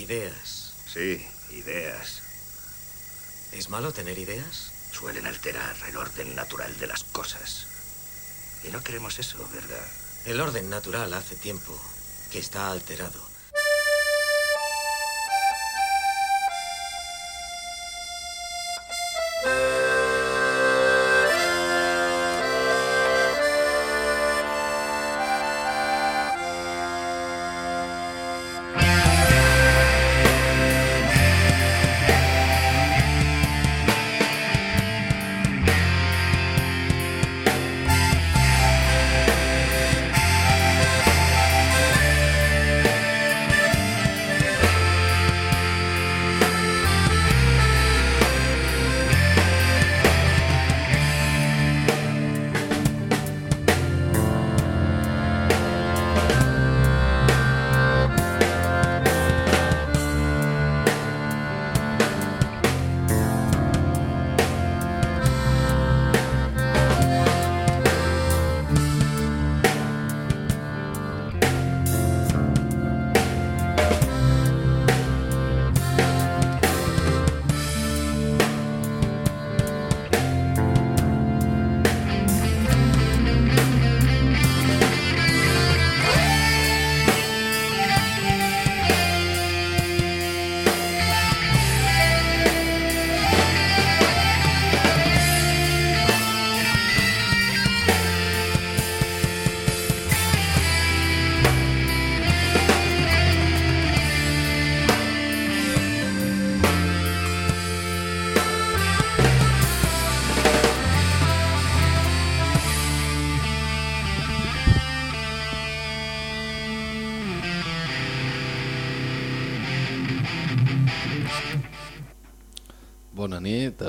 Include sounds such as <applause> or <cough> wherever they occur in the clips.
Ideas. Sí, ideas. ¿Es malo tener ideas? Suelen alterar el orden natural de las cosas. Y no queremos eso, ¿verdad? El orden natural hace tiempo que está alterado.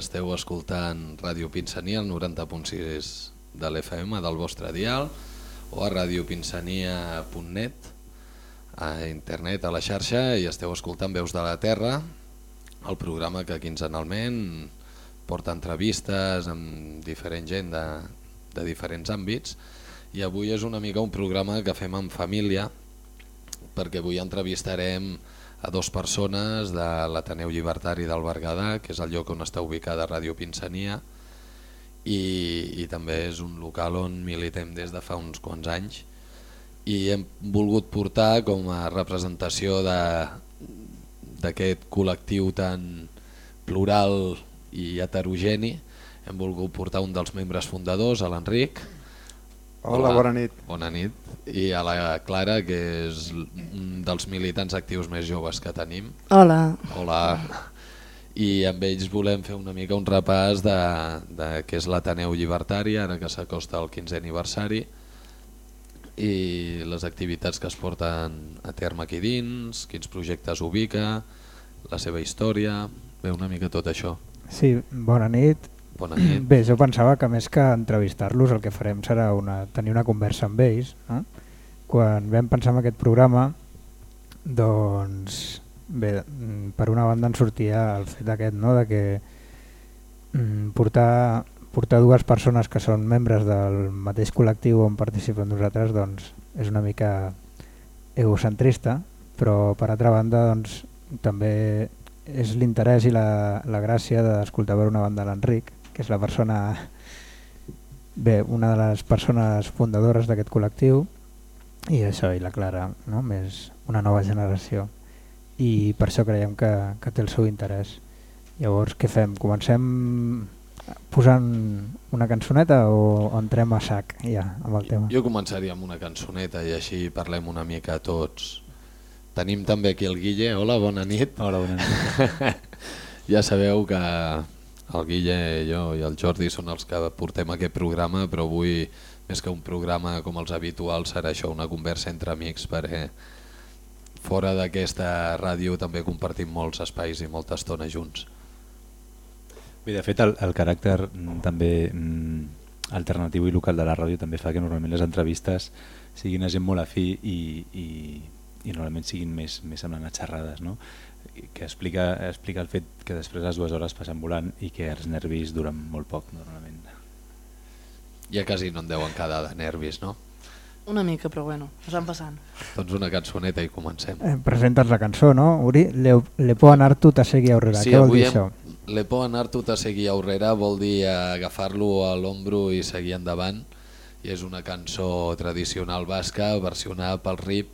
Esteu escoltant Ràdio Pinsania, el 90.6 de l'FM del vostre dial o a radiopinsania.net a internet, a la xarxa i esteu escoltant Veus de la Terra, el programa que quinzenalment porta entrevistes amb diferent gent de, de diferents àmbits. I avui és una mica un programa que fem en família perquè avui entrevistarem a dos persones de l'Ateneu Llibertari del Berguedà, que és el lloc on està ubicada Ràdio Pinsania, i, i també és un local on militem des de fa uns quants anys i hem volgut portar com a representació d'aquest col·lectiu tan plural i heterogeni, hem volgut portar un dels membres fundadors, l'Enric. Hola, Hola, bona nit. Bona nit. I a la Clara, que és un dels militants actius més joves que tenim. Hola. Hola. I amb ells volem fer una mica un repàs de, de què és l'Ateneu Llibertari, ara que s'acosta el 15è aniversari, i les activitats que es porten a terme aquí dins, quins projectes ubica, la seva història, bé, una mica tot això. Sí, bona nit. Bona nit. Bé, jo pensava que més que entrevistar-los el que farem serà una, tenir una conversa amb ells. Eh? Quan vam pensar en aquest programa, doncs bé, per una banda en sortia el fet aquest, no? de que mm, portar, portar dues persones que són membres del mateix col·lectiu on participem nosaltres doncs, és una mica egocentrista, però per altra banda doncs, també és l'interès i la, la gràcia d'escoltar per una banda l'Enric, que és la persona, bé, una de les persones fundadores d'aquest col·lectiu, i això, i la Clara, no? més una nova generació i per això creiem que, que té el seu interès. Llavors, què fem? Comencem posant una cançoneta o, entrem a sac ja amb el tema? Jo començaria amb una cançoneta i així parlem una mica tots. Tenim també aquí el Guille. Hola, bona nit. Hola, bona nit. <laughs> ja sabeu que el Guille, jo i el Jordi són els que portem aquest programa, però avui més que un programa com els habituals serà això, una conversa entre amics perquè fora d'aquesta ràdio també compartim molts espais i molta estona junts. Bé, de fet, el, el caràcter mm, també mm, alternatiu i local de la ràdio també fa que normalment les entrevistes siguin a gent molt afí i, i, i normalment siguin més, més semblant a xerrades, no? Que explica, explica el fet que després les dues hores passen volant i que els nervis duren molt poc normalment. Ja quasi no en deuen quedar de nervis, no? Una mica, però bueno, ens van passant. Doncs una cançoneta i comencem. Eh, presentes la cançó, no? Uri, le, le può anar tu a seguir aurrera. Què vol dir això? Le può anar tu a seguir aurrera vol dir agafar-lo a l'ombro i seguir endavant. I és una cançó tradicional basca versionada pel RIP,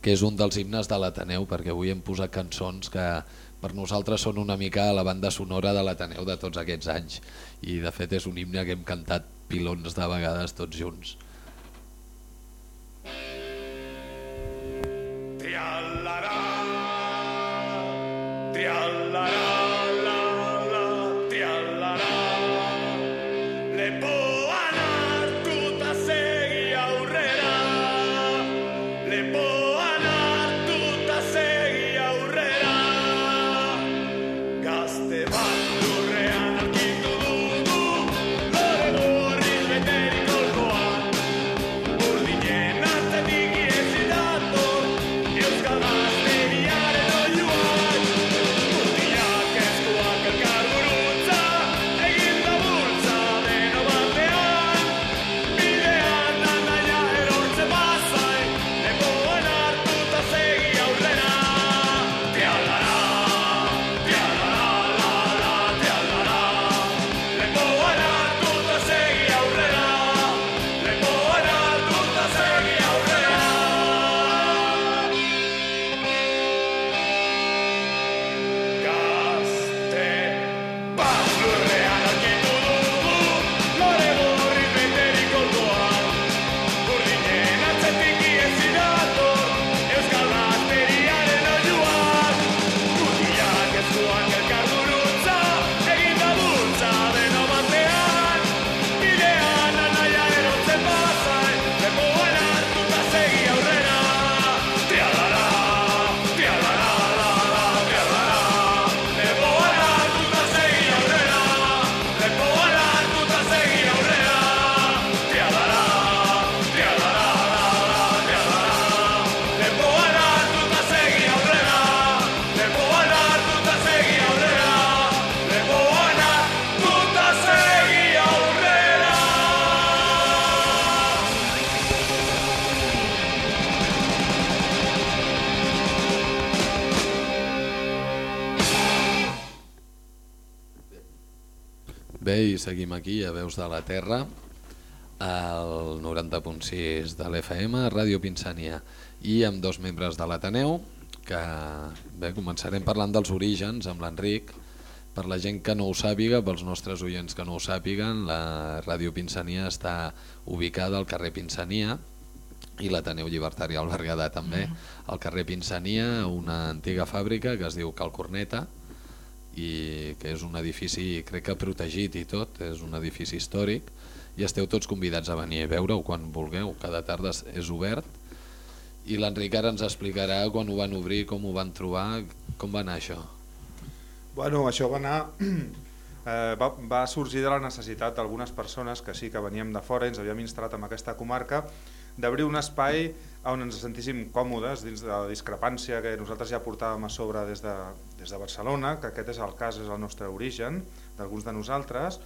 que és un dels himnes de l'Ateneu, perquè avui hem posat cançons que per nosaltres són una mica la banda sonora de l'Ateneu de tots aquests anys. I de fet és un himne que hem cantat pilons de vegades tots junts. Triallarà, triallarà, la, la, triallarà. Le può Bé, i seguim aquí, a Veus de la Terra, al 90.6 de l'FM, Ràdio Pinsania, i amb dos membres de l'Ateneu, que bé, començarem parlant dels orígens amb l'Enric. Per la gent que no ho sàpiga, pels nostres oients que no ho sàpiguen, la Ràdio Pinsania està ubicada al carrer Pinsania, i l'Ateneu Llibertari al Berguedà també, al carrer Pinsania, una antiga fàbrica que es diu Cal Corneta, i que és un edifici crec que protegit i tot, és un edifici històric i esteu tots convidats a venir a veure-ho quan vulgueu, cada tarda és- obert. I l'Enric ara ens explicarà quan ho van obrir, com ho van trobar, com va anar això. Bueno, això va anar... <clears throat> Eh, va, va sorgir de la necessitat d'algunes persones que sí que veníem de fora i ens havíem instal·lat en aquesta comarca d'obrir un espai on ens sentíssim còmodes dins de la discrepància que nosaltres ja portàvem a sobre des de, des de Barcelona, que aquest és el cas, és el nostre origen d'alguns de nosaltres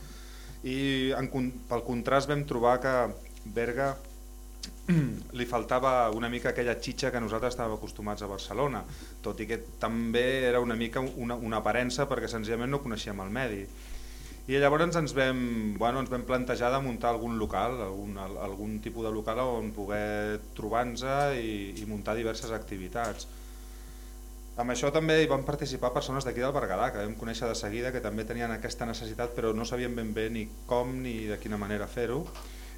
i en, pel contrast vam trobar que Berga <clears throat> li faltava una mica aquella xitxa que nosaltres estàvem acostumats a Barcelona, tot i que també era una mica una, una aparença perquè senzillament no coneixíem el medi. I llavors ens vam, bueno, ens vam plantejar de muntar algun local, algun, al- algun tipus de local on poder trobar-nos i, i muntar diverses activitats. Amb això també hi van participar persones d'aquí del Berguedà, que vam conèixer de seguida que també tenien aquesta necessitat però no sabien ben bé ni com ni de quina manera fer-ho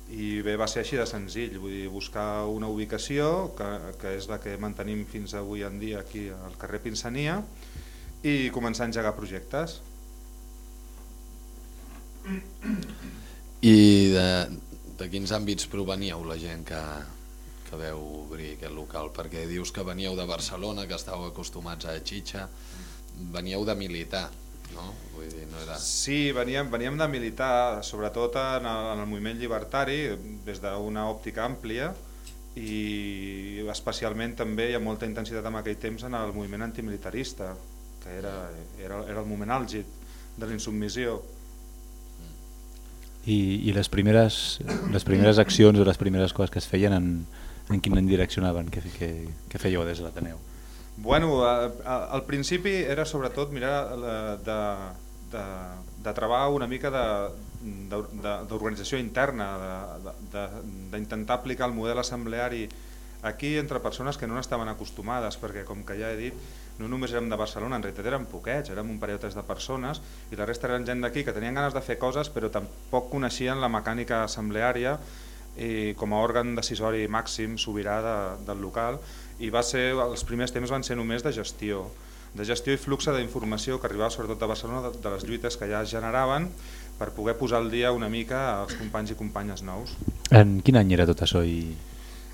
i bé, va ser així de senzill, vull dir, buscar una ubicació que, que és la que mantenim fins avui en dia aquí al carrer Pinsania i començar a engegar projectes. I de, de quins àmbits proveníeu la gent que, que veu obrir aquest local? Perquè dius que veníeu de Barcelona, que estàveu acostumats a Xitxa, veníeu de militar, no? Vull dir, no era... Sí, veníem, veníem de militar, sobretot en el, en el moviment llibertari, des d'una òptica àmplia, i especialment també hi ha molta intensitat en aquell temps en el moviment antimilitarista, que era, era, era el moment àlgid de l'insubmissió. I, i les, primeres, les primeres accions o les primeres coses que es feien en, en quina direccionaven, què, què, què fèieu des de l'Ateneu? Bueno, a- a- al principi era sobretot mirar la- de, de, de treballar una mica d'organització interna, d'intentar aplicar el model assembleari aquí entre persones que no n'estaven acostumades, perquè com que ja he dit, no només érem de Barcelona, en realitat érem poquets, érem un parell o tres de persones i la resta eren gent d'aquí que tenien ganes de fer coses però tampoc coneixien la mecànica assembleària i com a òrgan decisori màxim sobirà de, del local i va ser, els primers temps van ser només de gestió de gestió i flux d'informació que arribava sobretot de Barcelona de, de les lluites que ja es generaven per poder posar al dia una mica als companys i companyes nous. En quin any era tot això? I...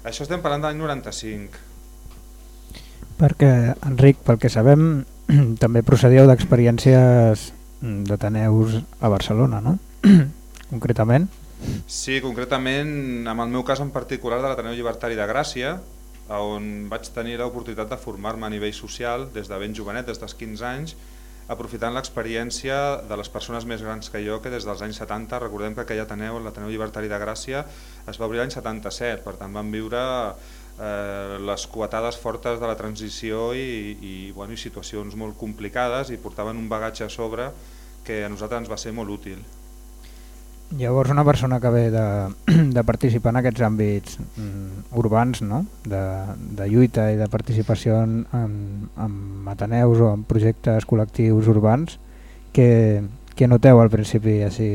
Això estem parlant de l'any 95. Perquè, Enric, pel que sabem, <clears throat> també procedíeu d'experiències d'Ateneus a Barcelona, no? <clears throat> Concretament. Sí, concretament, amb el meu cas en particular de l'Ateneu Llibertari de Gràcia, on vaig tenir l'oportunitat de formar-me a nivell social des de ben jovenet, des dels 15 anys, aprofitant l'experiència de les persones més grans que jo, que des dels anys 70, recordem que aquell Ateneu, l'Ateneu Llibertari de Gràcia, es va obrir l'any 77, per tant van viure eh, les coetades fortes de la transició i, i, bueno, i situacions molt complicades i portaven un bagatge a sobre que a nosaltres ens va ser molt útil. Llavors una persona que ve de, <clears throat> de participar en aquests àmbits mm, urbans, no? de, de lluita i de participació en, en, en ateneus o en projectes col·lectius urbans, que, que noteu al principi? Així,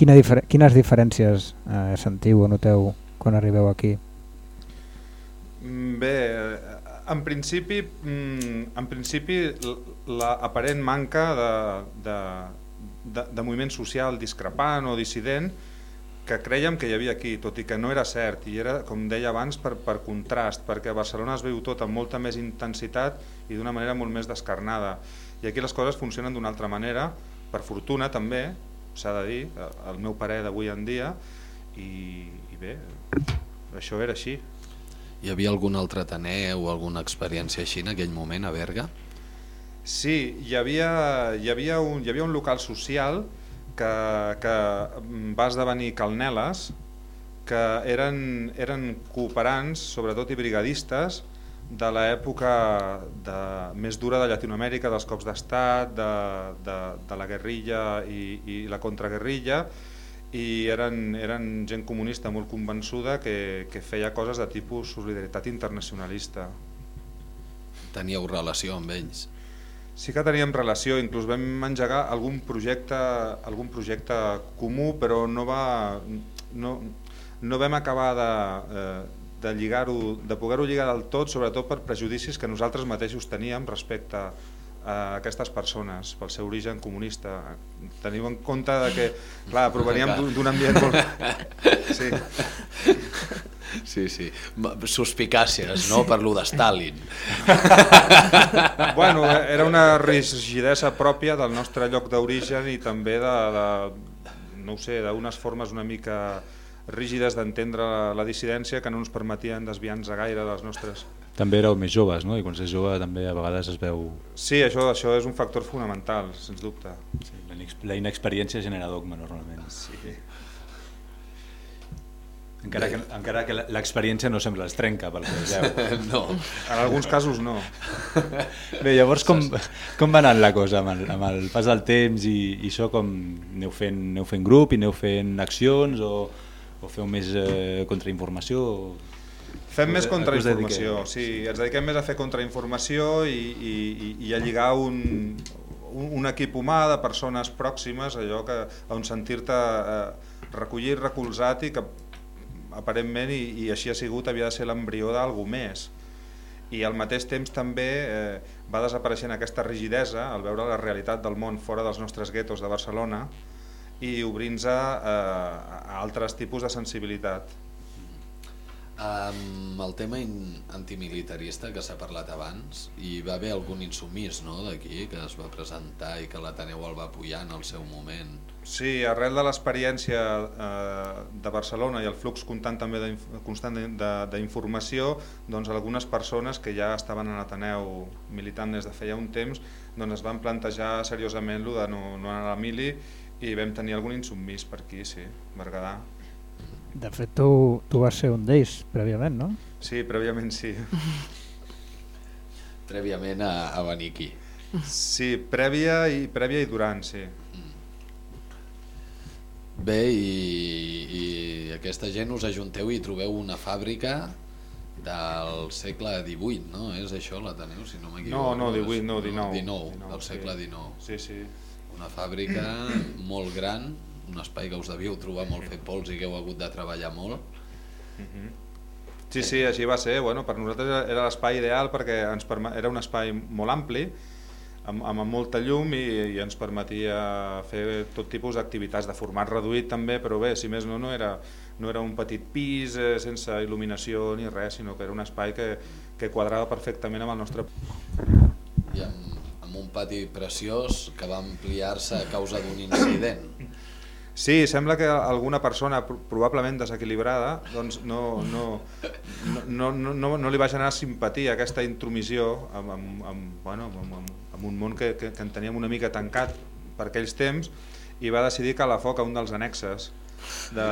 quina difer quines diferències eh, sentiu o noteu quan arribeu aquí? Mm, Bé, eh, en principi, mm, en principi l'aparent manca de, de, de, de moviment social discrepant o dissident que creiem que hi havia aquí, tot i que no era cert, i era, com deia abans, per, per contrast, perquè a Barcelona es veu tot amb molta més intensitat i d'una manera molt més descarnada. I aquí les coses funcionen d'una altra manera, per fortuna també, s'ha de dir, el meu parer d'avui en dia, i, i bé, això era així. Hi havia algun altre Ateneu o alguna experiència així en aquell moment a Berga? Sí, hi havia, hi havia, un, hi havia un local social que, que va esdevenir Calneles, que eren, eren cooperants, sobretot i brigadistes, de l'època més dura de Llatinoamèrica, dels cops d'estat, de, de, de la guerrilla i, i la contraguerrilla, i eren, eren gent comunista molt convençuda que, que feia coses de tipus solidaritat internacionalista. Teníeu relació amb ells? Sí que teníem relació, inclús vam engegar algun projecte, algun projecte comú, però no, va, no, no vam acabar de, eh, de, lligar-ho, de poder-ho lligar del tot, sobretot per prejudicis que nosaltres mateixos teníem respecte a aquestes persones, pel seu origen comunista. Teniu en compte de que, clar, proveníem d'un ambient molt... Sí. Sí, sí. Suspicàcies, no? Per lo de Stalin. Bueno, era una rigidesa pròpia del nostre lloc d'origen i també de, de no ho sé, d'unes formes una mica rígides d'entendre la, la dissidència que no ens permetien desviar-nos gaire dels nostres... També éreu més joves, no? I quan s'és jove també a vegades es veu... Sí, això, això és un factor fonamental, sens dubte. Sí, la inex- la inexperiència genera dogma normalment. Sí. Encara que, encara que l'experiència no sempre es trenca pel que vegeu. No. En alguns casos no. Bé, llavors com, com va anant la cosa amb el, amb el pas del temps i, i això com aneu fent, aneu fent grup i aneu fent accions o, o feu més eh, contrainformació? Fem Us- més a contrainformació, dediqueu? sí, ens dediquem més a fer contrainformació i, i, i, a lligar un, un, un equip humà de persones pròximes, allò que, on sentir-te eh, recollit, recolzat i que aparentment, i, i així ha sigut, havia de ser l'embrió d'algú més. I al mateix temps també eh, va desapareixent aquesta rigidesa al veure la realitat del món fora dels nostres guetos de Barcelona i obrint-nos a, a altres tipus de sensibilitat. Amb el tema antimilitarista que s'ha parlat abans, hi va haver algun insumís no, d'aquí que es va presentar i que l'Ateneu el va apoyar en el seu moment. Sí, arrel de l'experiència eh, de Barcelona i el flux constant també d'informació, doncs algunes persones que ja estaven a l'Ateneu militant des de feia un temps doncs es van plantejar seriosament lo de no, no anar a la mili i vam tenir algun insubmís per aquí, sí, Berguedà. De fet, tu, tu vas ser un d'ells prèviament, no? Sí, prèviament sí. <laughs> Prèviament a, a venir aquí. Sí, prèvia i, prèvia i durant, sí. Bé, i, i aquesta gent us ajunteu i trobeu una fàbrica del segle XVIII, no? És això l'Ateneu, si no No, m'equivoco? no, És- 18, no, 19. 19, del segle XIX. Sí, sí. Una fàbrica molt gran, un espai que us devíeu trobar molt fet pols i que heu hagut de treballar molt. Sí, sí, així va ser. Bueno, per nosaltres era- l'espai ideal perquè ens era un espai molt ampli, amb, amb molta llum i, i ens permetia fer tot tipus d'activitats de format reduït també, però bé, si més no, no era, no era un petit pis eh, sense il·luminació ni res, sinó que era un espai que, que quadrava perfectament amb el nostre... I amb, amb un pati preciós que va ampliar-se a causa d'un incident. Sí, sembla que alguna persona pro- probablement desequilibrada doncs no, no, no, no, no, no li va generar simpatia aquesta intromissió amb, amb, amb, bueno, amb, amb, amb un món que, que, que en teníem una mica tancat per aquells temps i va decidir calar foc a un dels annexes de,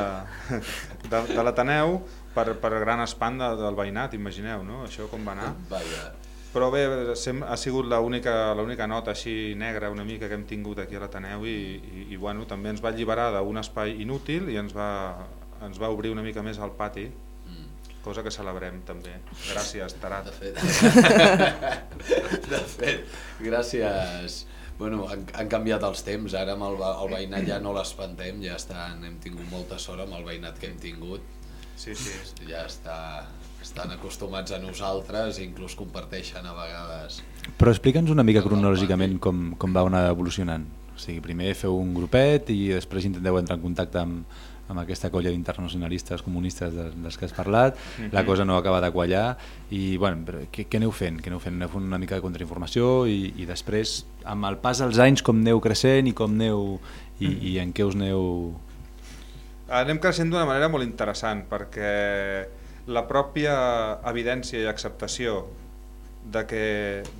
de, de l'Ateneu per, per gran espant de, del veïnat, imagineu, no? Això com va anar. Vaja, Però bé, ha sigut l'única nota així negra una mica que hem tingut aquí a l'Ateneu i, i, i bueno, també ens va alliberar d'un espai inútil i ens va, ens va obrir una mica més al pati, cosa que celebrem també. Gràcies, Tarat. de fet, <laughs> de fet, gràcies. Bueno, han, han canviat els temps, ara amb el, el veïnat ja no l'espantem, ja estan, hem tingut molta sort amb el veïnat que hem tingut, Sí, sí. ja està, estan acostumats a nosaltres i inclús comparteixen a vegades. Però explica'ns una mica cronològicament com, com va anar evolucionant. O sigui, primer feu un grupet i després intenteu entrar en contacte amb, amb aquesta colla d'internacionalistes comunistes de, dels que has parlat, la cosa no acaba de quallar i bueno, però què, què aneu fent? Què aneu fent? Aneu fent una mica de contrainformació i, i després amb el pas dels anys com aneu creixent i com aneu i, i en què us aneu... Anem creixent d'una manera molt interessant perquè la pròpia evidència i acceptació de que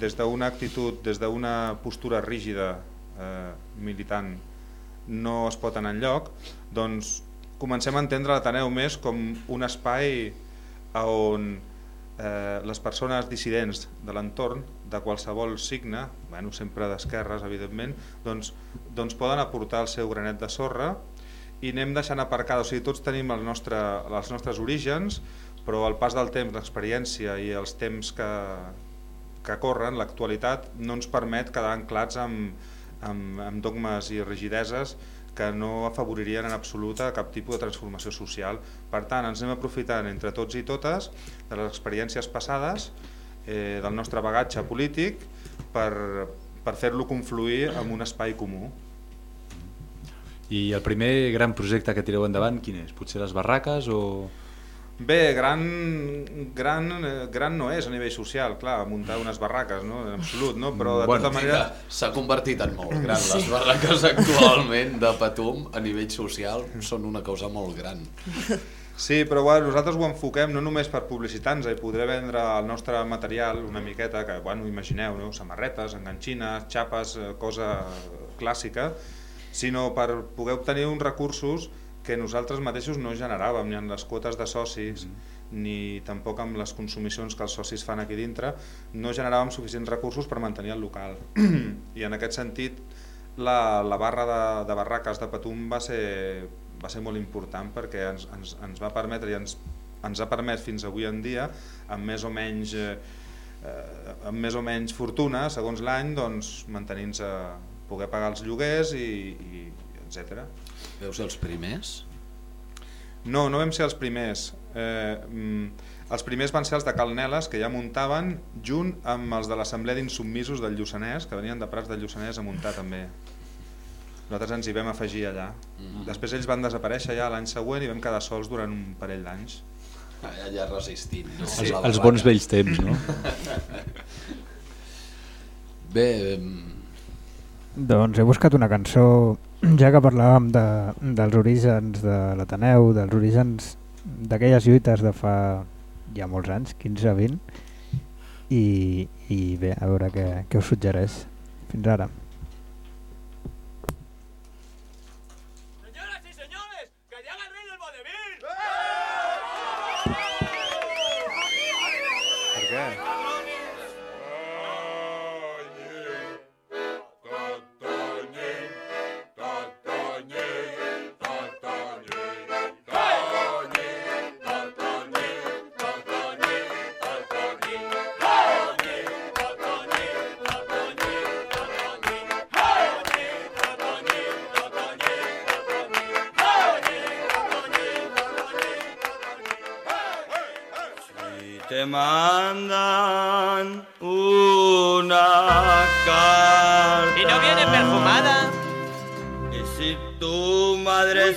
des d'una actitud, des d'una postura rígida eh, militant no es pot anar enlloc, doncs comencem a entendre l'Ateneu més com un espai on eh, les persones dissidents de l'entorn, de qualsevol signe, bueno, sempre d'esquerres, evidentment, doncs, doncs poden aportar el seu granet de sorra i anem deixant aparcada, o sigui, tots tenim el nostre, els nostres orígens, però el pas del temps, l'experiència i els temps que, que corren, l'actualitat, no ens permet quedar anclats amb, amb, amb dogmes i rigideses que no afavoririen en absoluta cap tipus de transformació social. Per tant, ens anem aprofitant entre tots i totes de les experiències passades, eh, del nostre bagatge polític, per, per fer-lo confluir en un espai comú. I el primer gran projecte que tireu endavant, quin és? Potser les barraques o... Bé, gran, gran, gran no és a nivell social, clar, muntar unes barraques, no? en absolut, no? però de Bueno, tota manera... S'ha convertit en molt gran. Les barraques actualment de Patum a nivell social són una cosa molt gran. Sí, però bueno, nosaltres ho enfoquem no només per publicitar-nos i poder vendre el nostre material una miqueta, que bueno, imagineu, no? samarretes, enganxines, xapes, eh, cosa clàssica, sinó per poder obtenir uns recursos que nosaltres mateixos no generàvem, ni en les quotes de socis, ni tampoc amb les consumicions que els socis fan aquí dintre, no generàvem suficients recursos per mantenir el local. I en aquest sentit, la, la barra de, de barraques de Patum va ser, va ser molt important perquè ens, ens, ens va permetre i ens, ens ha permès fins avui en dia, amb més o menys, eh, amb més o menys fortuna, segons l'any, doncs, mantenir-nos a poder pagar els lloguers i, i etc. Veus els primers? No, no vam ser els primers. Eh, mm, els primers van ser els de Calneles, que ja muntaven junt amb els de l'Assemblea d'Insubmisos del Lluçanès, que venien de Prats del Lluçanès a muntar també. Nosaltres ens hi vam afegir allà. Mhm. Després ells van desaparèixer ja l'any següent i vam quedar sols durant un parell d'anys. Allà ja resistint. No? Els, La els barraca. bons vells temps, no? <laughs> Bé, Doncs he buscat una cançó, ja que parlàvem de, dels orígens de l'Ateneu, dels orígens d'aquelles lluites de fa ja molts anys, 15-20, i, i bé, a veure què, què us suggereix fins ara.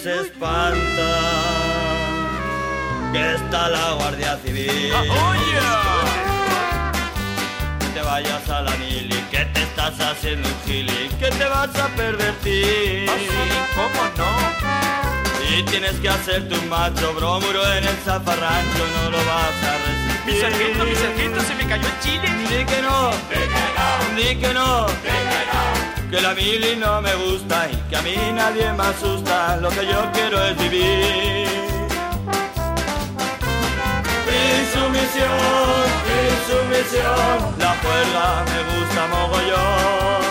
Se espanta, que está la Guardia Civil. Que te vayas a la mili, que te estás haciendo un gili, que te vas a pervertir. ¿Cómo no? Y tienes que hacerte un macho bromuro en el zafarrancho, no lo vas a resistir. Mi sargento, mi sargento, se me cayó el chile. Di que no, di que no, que la mili no me gusta y que a mí nadie me asusta. Lo que yo quiero es vivir. Insumisión, insumisión, la juerga me gusta mogollón.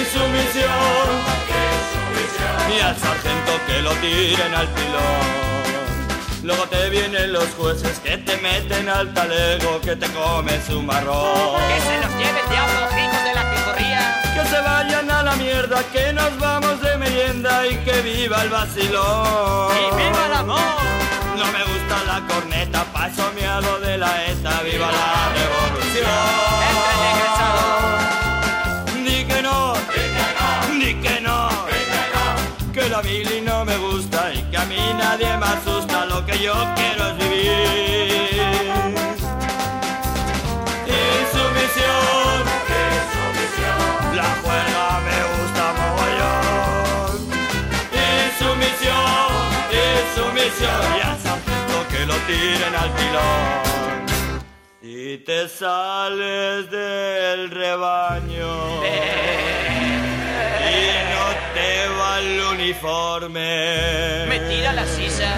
Insumisión, y al sargento que lo tiren al pilón. Luego te vienen los jueces que te meten al talego, que te comes un marrón. Que se los lleve el diablo, hijos de la picorría. Que se vayan a la mierda, que nos vamos de merienda y que viva el vacilón. ¡Y viva el amor! No me gusta la corneta, paso me hago de la ETA, viva la revolución. Di que no, di que no, que la mili no me gusta y que a mí nadie me asusta, lo que yo quiero es vivir. Insumisión, la juerga me gusta mogollón. Insumisión, insumisión, y al sargento que lo tiren al pilón. Y te sales del rebaño y no te va el uniforme. Me tira la sisa.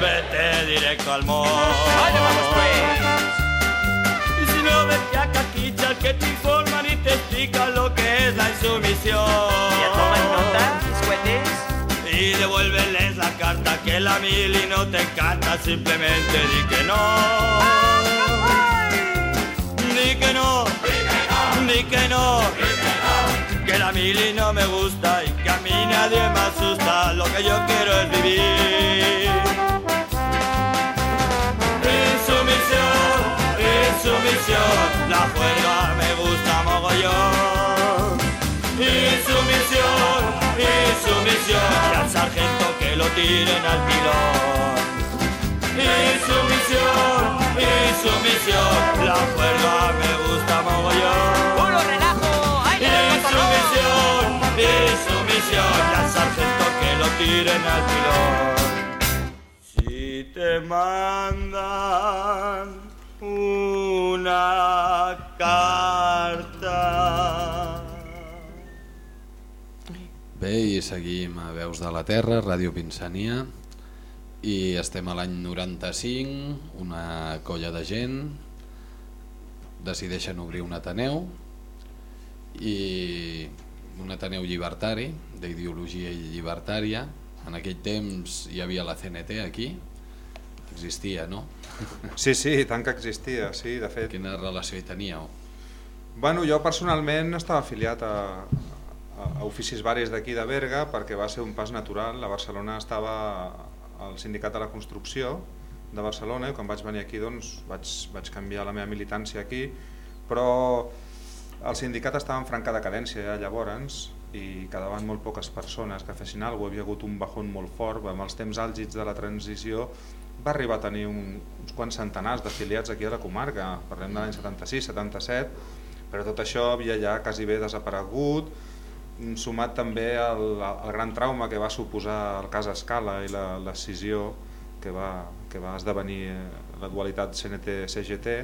Vete directo al mall. Vale, vamos pues. Y si no ves que a caquicha que te informan y te explican lo que es la insumisión. ¿Ya toman nota, mis jueces? Y devuélveles la carta que la mili no te encanta, simplemente di que no. Di que no, di que no, que la mili no me gusta y que a mí nadie me asusta, lo que yo quiero es vivir. Insumisión, la juerga me gusta mogollón. Insumisión, insumisión, y al sargento que lo tiren al pilón. Insumisión, insumisión, la juerga me gusta mogollón. ¡Puro relajo! ¡Ay, el cotorrón! Insumisión, insumisión, y al sargento que lo tiren al pilón. Si te mandan una carta. Bé, i seguim a Veus de la Terra, Ràdio Pinsania, i estem a l'any 95, una colla de gent decideixen obrir un Ateneu, i un Ateneu llibertari, d'ideologia llibertària. En aquell temps hi havia la CNT aquí, existia, no? Sí, sí, tant que existia, sí, de fet. Quina relació hi teníeu? Bueno, jo personalment estava afiliat a, a, a oficis varis d'aquí de Berga perquè va ser un pas natural. A Barcelona estava al Sindicat de la Construcció de Barcelona i quan vaig venir aquí doncs, vaig, vaig canviar la meva militància aquí, però el sindicat estava en franca decadència ja llavors i quedaven molt poques persones que fessin alguna cosa, hi havia hagut un bajón molt fort, amb els temps àlgids de la transició va arribar a tenir un, uns quants centenars d'afiliats aquí a la comarca, parlem de l'any 76-77, però tot això havia ja quasi bé desaparegut, sumat també al, al gran trauma que va suposar el cas Escala i la l'escissió que va, que va esdevenir eh, la dualitat CNT-CGT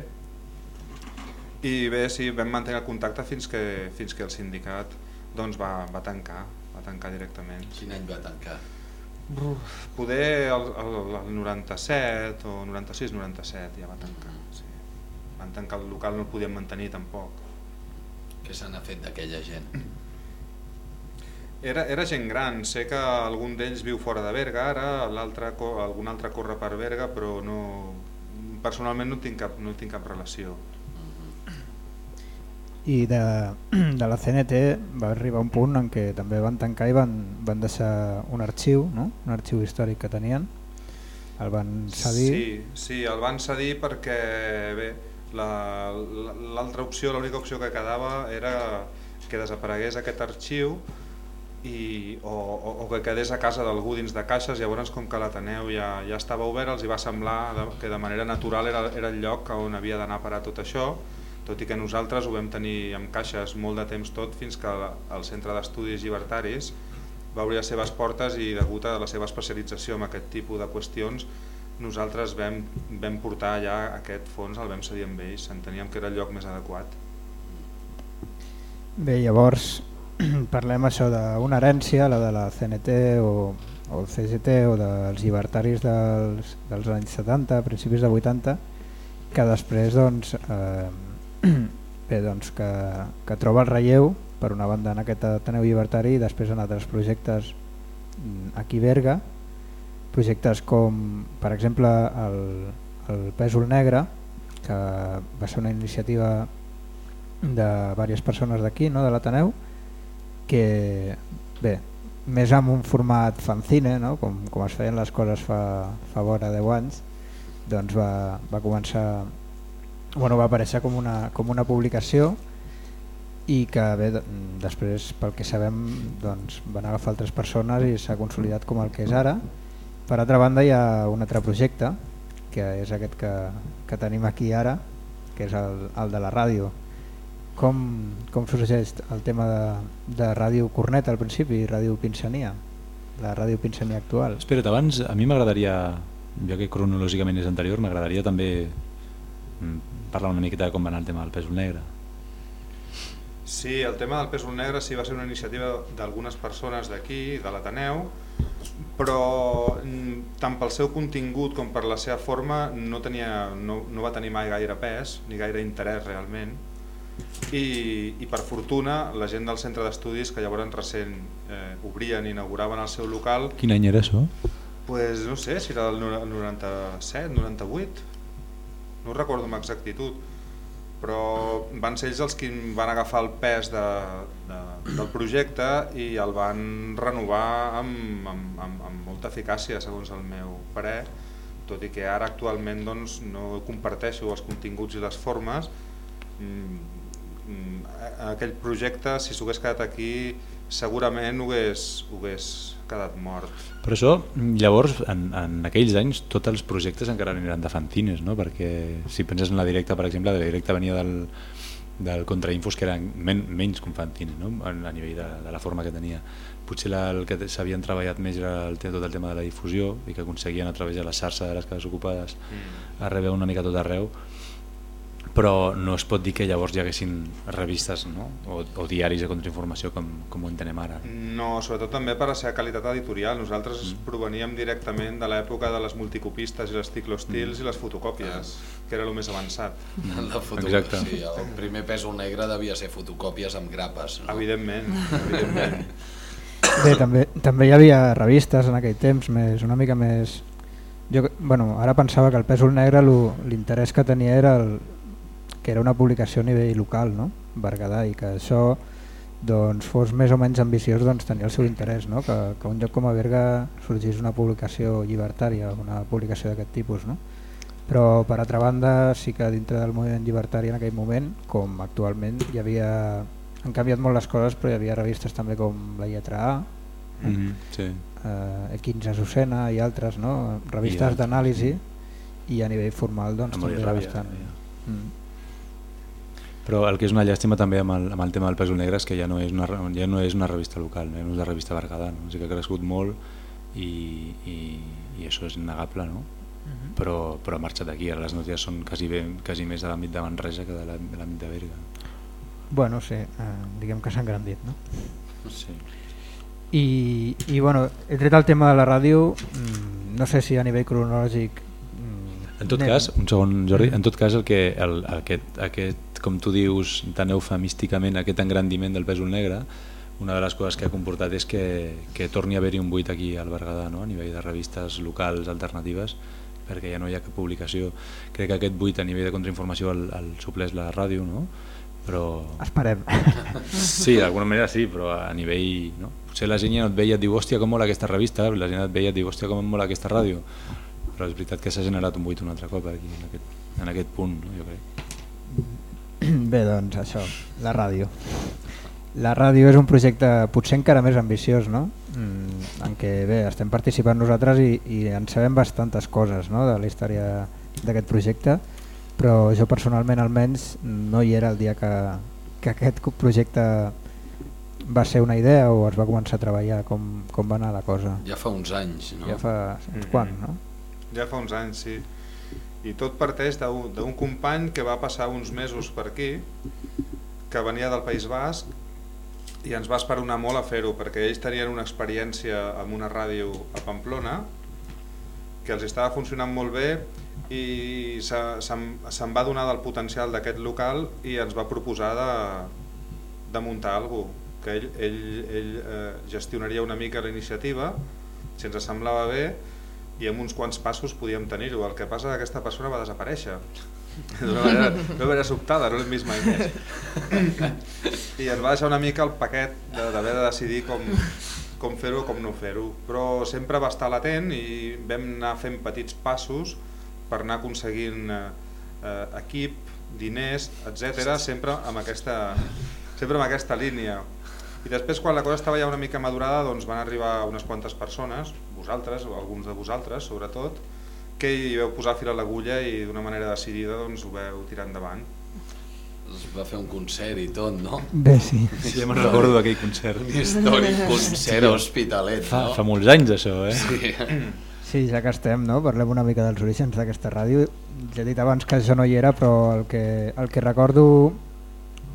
i bé, sí, vam mantenir el contacte fins que, fins que el sindicat doncs, va, va tancar, va tancar directament. Quin any va tancar? Poder el, el, el 97 o 96-97 ja va tancar. Sí. Van tancar el local, no el podíem mantenir tampoc. Què se n'ha fet d'aquella gent? Era, era gent gran, sé que algun d'ells viu fora de Berga ara, l'altre co- algun altre corre per Berga, però no, personalment no tinc cap, no tinc cap relació. I de, <clears throat> de la CNT va arribar un punt en què també van tancar i van, van deixar un arxiu, no? un arxiu històric que tenien, el van cedir. Sí, sí, el van cedir perquè bé, la- la- l'altra opció, l'única opció que quedava era que desaparegués aquest arxiu i, o, o, o que quedés a casa d'algú dins de caixes, llavors com que l'Ateneu ja, ja estava obert els hi va semblar que de manera natural era, era el lloc on havia d'anar a parar tot això, tot i que nosaltres ho vam tenir amb caixes molt de temps tot fins que el Centre d'Estudis Llibertaris va obrir les seves portes i degut a la seva especialització en aquest tipus de qüestions nosaltres vam, vam portar ja aquest fons, el vam cedir amb ells, enteníem que era el lloc més adequat. Bé, llavors <clears throat> parlem això d'una herència, la de la CNT o, o el CGT o dels llibertaris dels, dels anys 70, principis de 80, que després doncs, eh, bé, doncs que, que troba el relleu per una banda en aquest Ateneu Llibertari i després en altres projectes mm, aquí Berga, projectes com per exemple el, el Pèsol Negre, que va ser una iniciativa de diverses persones d'aquí, no, de l'Ateneu, que bé, més amb un format fanzine, no? com, com es feien les coses fa, fa vora 10 anys, doncs va, va començar, bueno, va aparèixer com una, com una publicació i que bé, de- després pel que sabem doncs, van agafar altres persones i s'ha consolidat com el que és ara. Per altra banda hi ha un altre projecte que és aquest que, que tenim aquí ara, que és el, el de la ràdio. Com, com sorgeix el tema de, de Ràdio Cornet al principi i Ràdio Pinsania, la Ràdio Pinsania actual? Espera't, abans a mi m'agradaria, ja que cronològicament és anterior, m'agradaria també mm, parlar una miqueta de com va anar el tema del pèsol negre. Sí, el tema del pèsol negre sí va ser una iniciativa d'algunes persones d'aquí, de l'Ateneu, però mm, tant pel seu contingut com per la seva forma no, tenia, no, no va tenir mai gaire pes ni gaire interès realment i, i per fortuna la gent del centre d'estudis que llavors recent eh, obrien i inauguraven el seu local Quin any era això? pues no sé si era el no- el 97, 98, no ho recordo amb exactitud, però van ser ells els que van agafar el pes de, de, del projecte i el van renovar amb, amb, amb, amb molta eficàcia, segons el meu parer, tot i que ara actualment doncs, no comparteixo els continguts i les formes, mm, mm, aquell projecte, si s'ho hagués quedat aquí, segurament ho hagués, ho hagués quedat mort. Però això, llavors, en, en aquells anys, tots els projectes encara aniran de fanzines, no? Perquè si penses en la directa, per exemple, la directa venia del, del Contrainfos, que era men, menys que un fanzine, no? a a nivell de, de la forma que tenia. Potser la, el que s'havien treballat més era el, tot el tema de la difusió i que aconseguien a través de la xarxa de les cases ocupades Mm. arrelar una mica tot arreu però no es pot dir que llavors hi haguessin revistes no? o, o diaris de contrainformació com, com ho entenem ara. No, sobretot també per la seva qualitat editorial. Nosaltres mm. proveníem directament de l'època de les multicopistes i les ciclostils mm. i les fotocòpies, que era el més avançat. La foto, Exacte. sí, el primer pèsol negre devia ser fotocòpies amb grapes. No? Evidentment, evidentment. <laughs> Bé, també, també hi havia revistes en aquell temps, més, una mica més... Jo, bueno, ara pensava que el Pèsol Negre lo- l'interès que tenia era el, que era una publicació a nivell local, no? Berguedà, i que això doncs, fos més o menys ambiciós doncs, tenia el seu interès, no? que, que un lloc com a Berga sorgís una publicació llibertària, una publicació d'aquest tipus. No? Però per altra banda sí que dintre del moviment llibertari en aquell moment, com actualment, hi havia, han canviat molt les coses, però hi havia revistes també com la lletra A, Mm -hmm. sí. eh, E15 Azucena i altres, no? Revistes d'anàlisi i a nivell formal doncs, també bastant. ja. Mm. Però el que és una llàstima també amb el, amb el tema del pèsol negre és que ja no és una, ja no és una revista local, no és una revista berguedà, no? o sigui que ha crescut molt i, i, i això és innegable, no? però, però ha marxat d'aquí, ara les notícies són quasi, bé, quasi més de l'àmbit de Manresa que de l'àmbit de Berga. Bueno, sí, eh, diguem que s'ha engrandit. No? Sí. I, i bueno, he tret el tema de la ràdio, mm, no sé si a nivell cronològic... mm, En tot anem- cas, un segon Jordi, en tot cas el que, el, aquest, aquest, com tu dius tan eufemísticament, aquest engrandiment del pèsol negre, una de les coses que ha comportat és que, que torni a haver-hi un buit aquí al Berguedà, no? a nivell de revistes locals alternatives, perquè ja no hi ha cap publicació. Crec que aquest buit a nivell de contrainformació el, el supleix la ràdio, no? però... Esperem. <laughs> Sí, d'alguna manera sí, però a nivell... No? Potser la gent ja no et veia et diu hòstia com mola aquesta revista, la gent et veia et diu hòstia com mola aquesta ràdio, però és veritat que s'ha generat un buit un altre cop aquí, en aquest, en aquest punt, no? jo crec. <clears throat> Bé, doncs això, la ràdio. La ràdio és un projecte potser encara més ambiciós, no? Mm, en què bé, estem participant nosaltres i, i en sabem bastantes coses no? de la història d'aquest projecte, però jo personalment almenys no hi era el dia que, que aquest projecte va ser una idea o es va començar a treballar, com, com va anar la cosa. Ja fa uns anys, no? Ja fa uns quants, no? Ja fa uns anys, sí. I tot parteix d'un company que va passar uns mesos per aquí, que venia del País Basc, i ens va esperonar molt a fer-ho, perquè ells tenien una experiència amb una ràdio a Pamplona, que els estava funcionant molt bé i se- se'n se'n va donar del potencial d'aquest local i ens va proposar de, de muntar alguna cosa, que ell, ell, ell eh, gestionaria una mica la iniciativa, si ens semblava bé, i amb uns quants passos podíem tenir-ho. El que passa és que aquesta persona va desaparèixer. <laughs> D'una manera, manera sobtada, no l'hem vist mai més. I ens va deixar una mica el paquet de- d'haver de decidir com, com fer-ho com no fer-ho. Però sempre va estar latent i vam anar fent petits passos per anar aconseguint eh, eh, equip, diners, etc sempre amb aquesta, sempre amb aquesta línia. I després quan la cosa estava ja una mica madurada doncs van arribar unes quantes persones, vosaltres o alguns de vosaltres sobretot, que hi veu posar fil a l'agulla i d'una manera decidida doncs, ho veu tirar endavant. Es va fer un concert i tot, no? Bé, sí. Sí, ja me'n recordo d'aquell concert. Un històric concert a Hospitalet, Fa, no? fa molts anys això, eh? Sí. Sí, ja que estem, no? parlem una mica dels orígens d'aquesta ràdio. Ja he dit abans que jo no hi era, però el que, el que recordo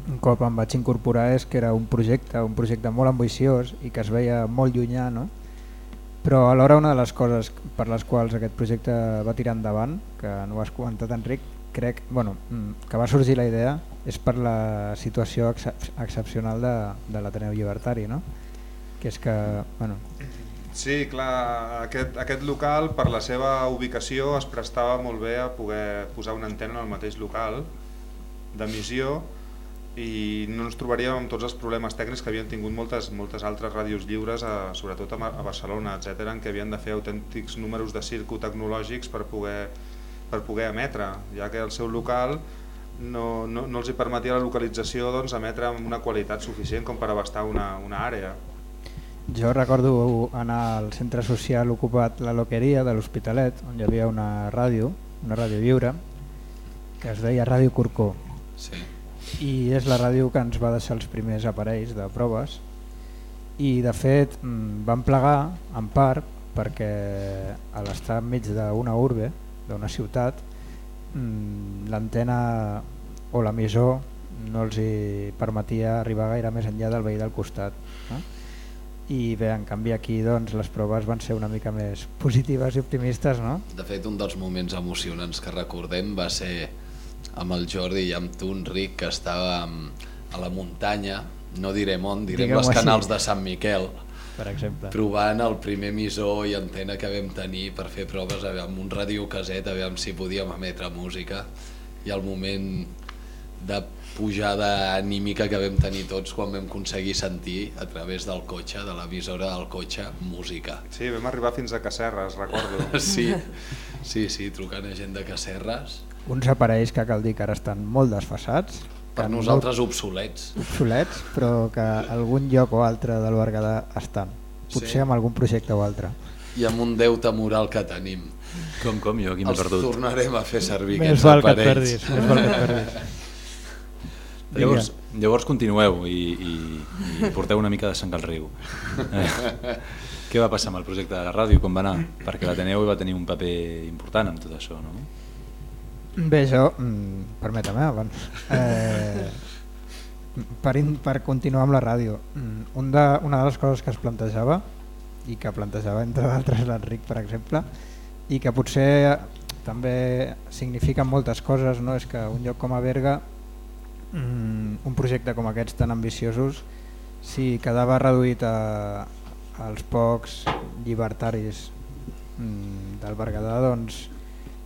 un cop em vaig incorporar és que era un projecte, un projecte molt ambiciós i que es veia molt llunyà, no? Però alhora una de les coses per les quals aquest projecte va tirar endavant, que no ho has comentat Enric, crec bueno, mm, que va sorgir la idea és per la situació excep excepcional de, de l'Ateneu Llibertari, no? que és que bueno, Sí, clar, aquest, aquest local per la seva ubicació es prestava molt bé a poder posar una antena en el mateix local d'emissió i no ens trobaríem amb tots els problemes tècnics que havien tingut moltes, moltes altres ràdios lliures, a, sobretot a, a Barcelona, etc, en què havien de fer autèntics números de circo tecnològics per poder, per poder emetre, ja que el seu local no, no, no els hi permetia la localització doncs, emetre amb una qualitat suficient com per abastar una, una àrea. Jo recordo anar al centre social ocupat la Loqueria de l'Hospitalet, on hi havia una ràdio, una ràdio lliure, que es deia Ràdio Corcó. Sí. I és la ràdio que ens va deixar els primers aparells de proves. I de fet mm, vam plegar en part perquè a l'estar enmig d'una urbe, d'una ciutat, mm, l'antena o l'emissor no els hi permetia arribar gaire més enllà del veí del costat. No? I bé, en canvi aquí doncs, les proves van ser una mica més positives i optimistes, no? De fet, un dels moments emocionants que recordem va ser amb el Jordi i amb tu, Enric, que estàvem a la muntanya, no direm on, direm les així. canals de Sant Miquel, Per exemple. provant el primer emissor i antena que vam tenir per fer proves amb un radiocaset, aviam si podíem emetre música, i el moment de pujada anímica que vam tenir tots quan vam aconseguir sentir a través del cotxe, de l'emissora del cotxe, música. Sí, vam arribar fins a Casserres, recordo. <laughs> Sí, sí, sí, trucant a gent de Casserres. Uns aparells que cal dir que ara estan molt desfassats. Per nosaltres obsolets. obsolets, però que algun lloc o altre del Berguedà estan. Potser Sí. amb algun projecte o altre. I amb un deute moral que tenim. Com, com, jo aquí m'he Els perdut. tornarem a fer servir Més aquests val que et aparells. perdis, més val que et perdis. <laughs> Llavors, llavors continueu i, i, i porteu una mica de sang al riu. Eh, <laughs> què va passar amb el projecte de la ràdio, com va anar? Perquè l'Ateneu va tenir un paper important en tot això, no? Bé, jo, mm, permetem, eh, abans. Eh, per, per continuar amb la ràdio, mm, un de, una de les coses que es plantejava, i que plantejava entre d'altres l'Enric, per exemple, i que potser també signifiquen moltes coses, no? és que un lloc com a Berga, mm, un projecte com aquests tan ambiciosos, si quedava reduït a, als pocs llibertaris del Berguedà, doncs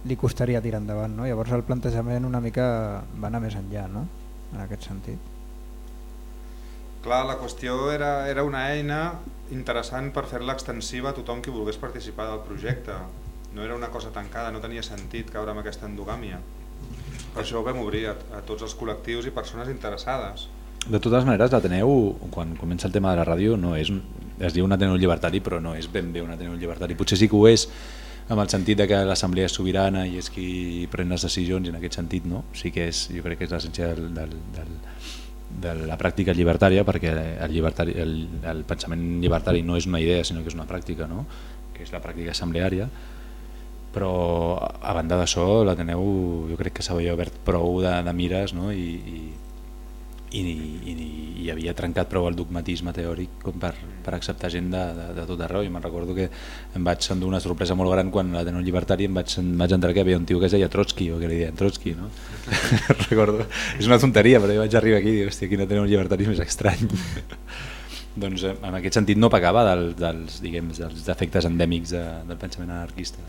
li costaria tirar endavant. No? Llavors el plantejament una mica va anar més enllà no? en aquest sentit. Clar, la qüestió era, era una eina interessant per fer-la extensiva a tothom qui volgués participar del projecte. No era una cosa tancada, no tenia sentit caure en aquesta endogàmia. Per això ho vam obrir a, a tots els col·lectius i persones interessades. De totes maneres, l'Ateneu, quan comença el tema de la ràdio, no és, es diu un Ateneu llibertari, però no és ben bé un Ateneu llibertari. Potser sí que ho és, amb el sentit de que l'assemblea és sobirana i és qui pren les decisions i en aquest sentit no, sí que és, jo crec que és l'essència del, del, del, de la pràctica llibertària perquè el, llibertari, el, el pensament llibertari no és una idea sinó que és una pràctica no? que és la pràctica assembleària però a banda d'això l'Ateneu jo crec que s'havia obert prou de, de mires no? I, i, i, i, i havia trencat prou el dogmatisme teòric com per, per acceptar gent de, de, de tot arreu. I me'n recordo que em vaig endur una sorpresa molt gran quan a l'Ateneu Llibertari em vaig, em vaig entrar que havia un tio que es deia Trotsky o que li deien Trotsky no? <laughs> recordo, és una tonteria però jo vaig arribar aquí i dic, hòstia, quin Ateneu Llibertari és més estrany. <laughs> Doncs eh, en aquest sentit no pagava del, dels, diguem, dels defectes endèmics de, del pensament anarquista.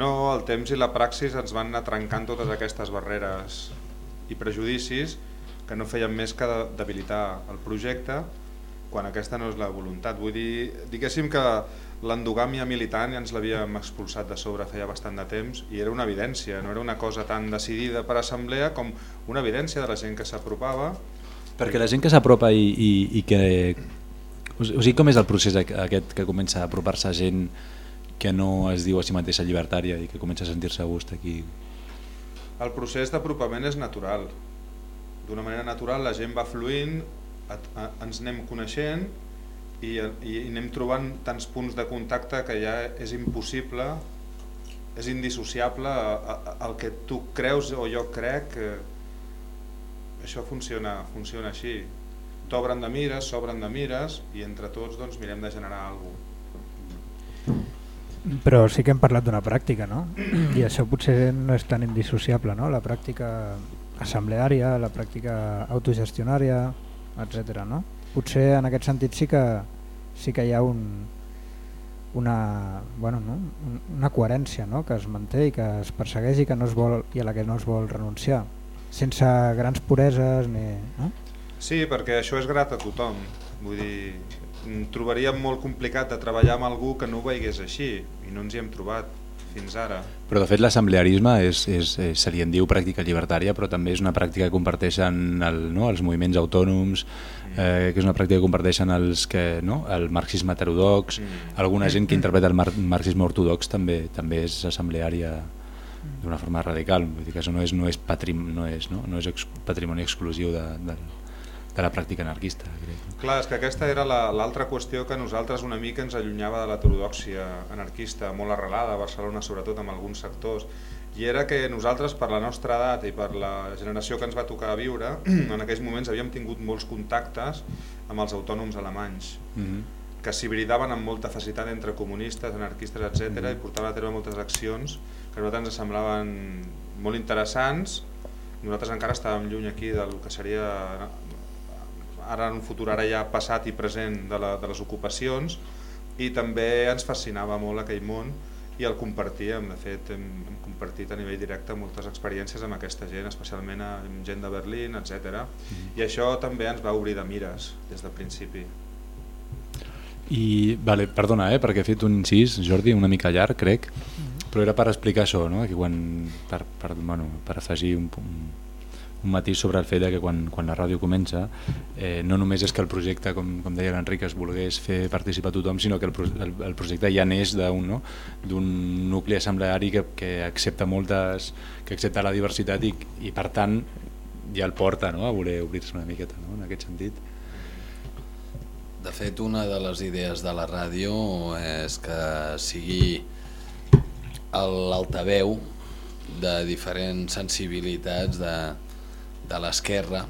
No, el temps i la praxis ens van anar trencant totes aquestes barreres i prejudicis que no feien més que debilitar el projecte quan aquesta no és la voluntat. Vull dir, diguéssim que l'endogàmia militant ja ens l'havíem expulsat de sobre feia bastant de temps i era una evidència, no era una cosa tan decidida per assemblea com una evidència de la gent que s'apropava. Perquè la gent que s'apropa i, i, i que... O sigui, com és el procés aquest que comença a apropar-se a gent que no es diu a si mateixa llibertària i que comença a sentir-se a gust aquí? El procés d'apropament és natural d'una manera natural la gent va fluint, ens anem coneixent i, i, i anem trobant tants punts de contacte que ja és impossible, és indissociable el que tu creus o jo crec que això funciona, funciona així. T'obren de mires, s'obren de mires i entre tots doncs, mirem de generar alguna cosa. Però sí que hem parlat d'una pràctica, no? I això potser no és tan indissociable, no? La pràctica assembleària, la pràctica autogestionària, etc. No? Potser en aquest sentit sí que, sí que hi ha un, una, bueno, no? una coherència no? que es manté i que es persegueix i, que no es vol, i a la que no es vol renunciar, sense grans pureses ni... No? Sí, perquè això és grat a tothom. Vull dir, trobaríem molt complicat de treballar amb algú que no ho veigués així i no ens hi hem trobat fins ara. Però de fet l'assemblearisme és, és, és, se li en diu pràctica llibertària, però també és una pràctica que comparteixen el, no, els moviments autònoms, mm. eh, que és una pràctica que comparteixen els que, no, el marxisme heterodox, mm. alguna gent que interpreta el mar marxisme ortodox també també és assembleària d'una forma radical, vull dir que això no és, no és, patrim, no és, no? No és ex patrimoni exclusiu de, de, de la pràctica anarquista. Crec. Clar, és que aquesta era l'altra la, qüestió que nosaltres una mica ens allunyava de l'heterodòxia anarquista, molt arrelada a Barcelona, sobretot amb alguns sectors, i era que nosaltres, per la nostra edat i per la generació que ens va tocar viure, <clears throat> en aquells moments havíem tingut molts contactes amb els autònoms alemanys, mm -hmm. que s'hibridaven amb molta facilitat entre comunistes, anarquistes, etc mm -hmm. i portaven a terme moltes accions que a nosaltres ens semblaven molt interessants, nosaltres encara estàvem lluny aquí del que seria ara en un futur ara ja passat i present de, la, de les ocupacions i també ens fascinava molt aquell món i el compartíem, de fet hem, hem compartit a nivell directe moltes experiències amb aquesta gent, especialment amb gent de Berlín, etc. Mm. I això també ens va obrir de mires des del principi. I, vale, perdona, eh, perquè he fet un incís, Jordi, una mica llarg, crec, mm. però era per explicar això, no? que quan, per, per, bueno, per afegir un, un un matís sobre el fet que quan, quan la ràdio comença eh, no només és que el projecte, com, com deia l'Enric, es volgués fer participar tothom, sinó que el, el, el projecte ja neix d'un no? nucli assembleari que, que accepta moltes, que accepta la diversitat i, i per tant ja el porta no? a voler obrir-se una miqueta no? en aquest sentit. De fet, una de les idees de la ràdio és que sigui l'altaveu de diferents sensibilitats de, de l'esquerra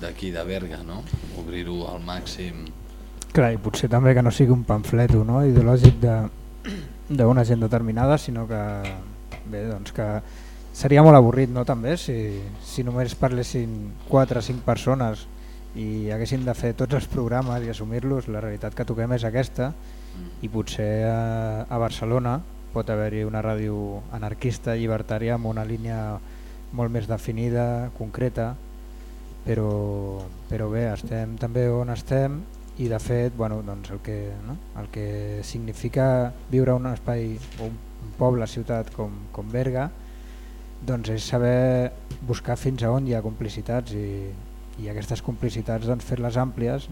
d'aquí de Berga, no? Obrir-ho al màxim. Clar, i potser també que no sigui un pamfleto no? ideològic de- d'una gent determinada, sinó que, bé, doncs que seria molt avorrit no, també si, si només parlessin 4 o 5 persones i haguessin de fer tots els programes i assumir-los, la realitat que toquem és aquesta i potser a, a Barcelona pot haver-hi una ràdio anarquista, llibertària amb una línia molt més definida, concreta, però, però bé, estem també on estem i de fet bueno, doncs el, que, no? el que significa viure un espai o un poble, ciutat com, com Berga doncs és saber buscar fins a on hi ha complicitats i, i aquestes complicitats doncs, fer-les àmplies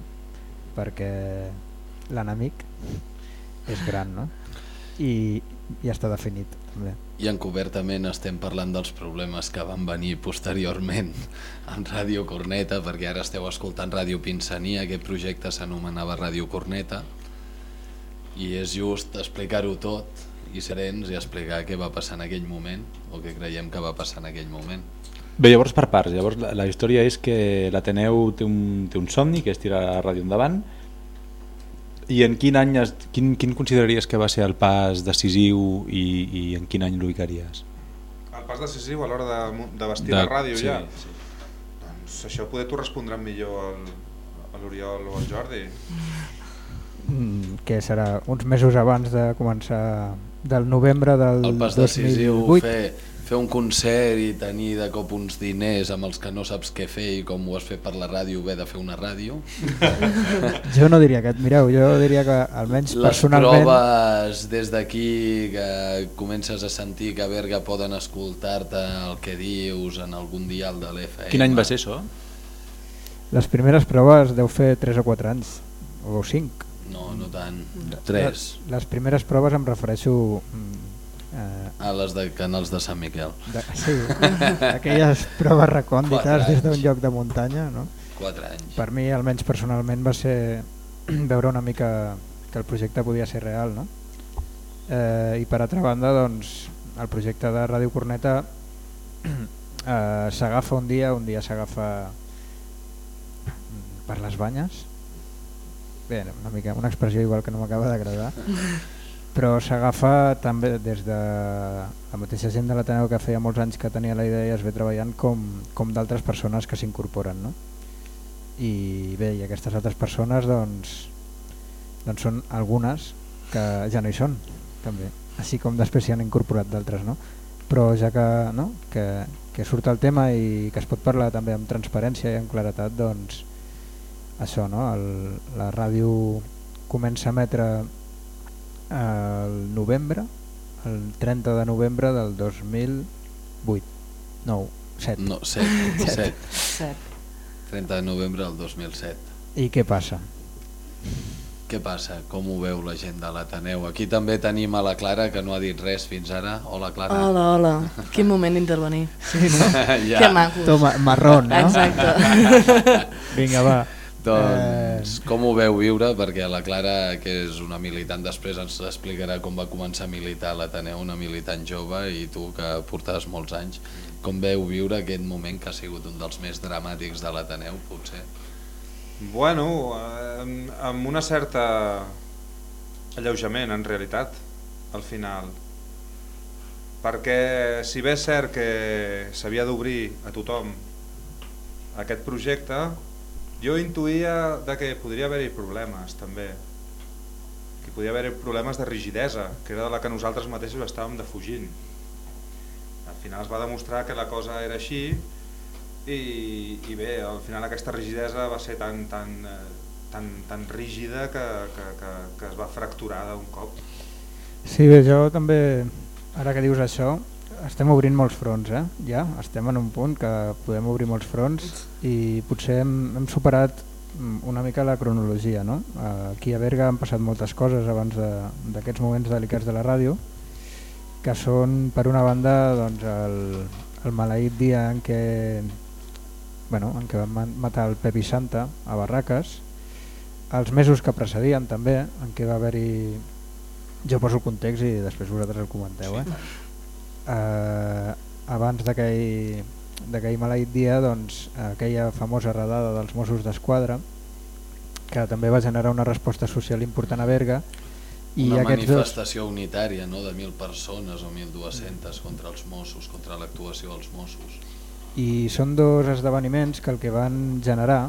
perquè l'enemic és gran no? I, i està definit també. I encobertament estem parlant dels problemes que van venir posteriorment amb Ràdio Corneta, perquè ara esteu escoltant Ràdio Pinsania, aquest projecte s'anomenava Ràdio Corneta, i és just explicar-ho tot i serens i explicar què va passar en aquell moment o què creiem que va passar en aquell moment. Bé, llavors per parts. Llavors la, la història és que l'Ateneu té, un, té un somni, que és tirar la ràdio endavant, i en quin any, es, quin, quin consideraries que va ser el pas decisiu i, i en quin any l'ubicaries? El pas decisiu a l'hora de, de vestir De- la ràdio sí, ja. sí. Doncs això poder t'ho respondran millor l'Oriol o el Jordi. Mm, que serà uns mesos abans de començar del novembre del El pas decisiu, 2008 fer, fer un concert i tenir de cop uns diners amb els que no saps què fer i com ho has fet per la ràdio, haver de fer una ràdio. <laughs> jo no diria que, mireu, jo diria que almenys Les personalment proves des d'aquí que comences a sentir que a Berga poden escoltar-te el que dius en algun dial de l'FM. Quin any va ser això? les primeres proves deu fer 3 o 4 anys o 5 No, no tant. Tres. les, les primeres proves em refereixo mm, A les de canals de Sant Miquel. de, sí, aquelles <laughs> proves recòndites des d'un lloc de muntanya no? Quatre anys. per mi almenys personalment va ser <clears throat> veure una mica que el projecte podia ser real no? eh, i per altra banda doncs, el projecte de Ràdio Corneta <clears throat> eh, s'agafa un dia un dia s'agafa mm, per les banyes bé, una, mica, una expressió igual que no m'acaba d'agradar <laughs> però s'agafa també des de la mateixa gent de l'Ateneu que feia molts anys que tenia la idea i es ve treballant com, com d'altres persones que s'incorporen no? i bé, i aquestes altres persones doncs, doncs són algunes que ja no hi són també, així com després s'hi han incorporat d'altres no? però ja que, no? que, que surt el tema i que es pot parlar també amb transparència i amb claretat doncs això, no? el, la ràdio comença a emetre el novembre el 30 de novembre del 2008 no, 7 No, <laughs> set. set. Set. 30 de novembre del 2007. i què passa? Què passa? Com ho veu la gent de l'Ateneu? Aquí també tenim a la Clara, que no ha dit res fins ara. Hola, Clara. Hola, hola. <laughs> Quin moment d'intervenir. Sí, no? <laughs> ja. Que macos. Toma, marrón, no? Exacte. Vinga, va. Doncs com ho veu viure? Perquè la Clara, que és una militant, després ens explicarà com va començar a militar a l'Ateneu, una militant jove, i tu que portaves molts anys, com veu viure aquest moment que ha sigut un dels més dramàtics de l'Ateneu, potser? Bueno, amb, amb una certa alleujament en realitat, al final. Perquè si bé és cert que s'havia d'obrir a tothom aquest projecte, jo intuïa de que podria haver-hi problemes també. Que podia haver-hi problemes de rigidesa, que era de la que nosaltres mateixos estàvem defugint. Al final es va demostrar que la cosa era així i, i bé, al final aquesta rigidesa va ser tan, tan, eh, tan, tan rígida que, que, que, que es va fracturar d'un cop. Sí, bé, jo també, ara que dius això, estem obrint molts fronts, eh? ja, estem en un punt que podem obrir molts fronts i potser hem, hem superat mm, una mica la cronologia. No? Aquí a Berga han passat moltes coses abans de- d'aquests moments delicats de la ràdio, que són, per una banda, doncs, el, el maleït dia en què, bueno, en què van ma- matar el Pepi Santa a Barraques, els mesos que precedien també, en què va haver-hi... Jo poso el context i després vosaltres el comenteu. Eh? Eh, abans d'aquell d'aquell maleït dia doncs, aquella famosa redada dels Mossos d'Esquadra que també va generar una resposta social important a Berga i una aquests dos, manifestació unitària no? de 1.000 persones o 1.200 contra els Mossos, contra l'actuació dels Mossos. i són dos esdeveniments que el que van generar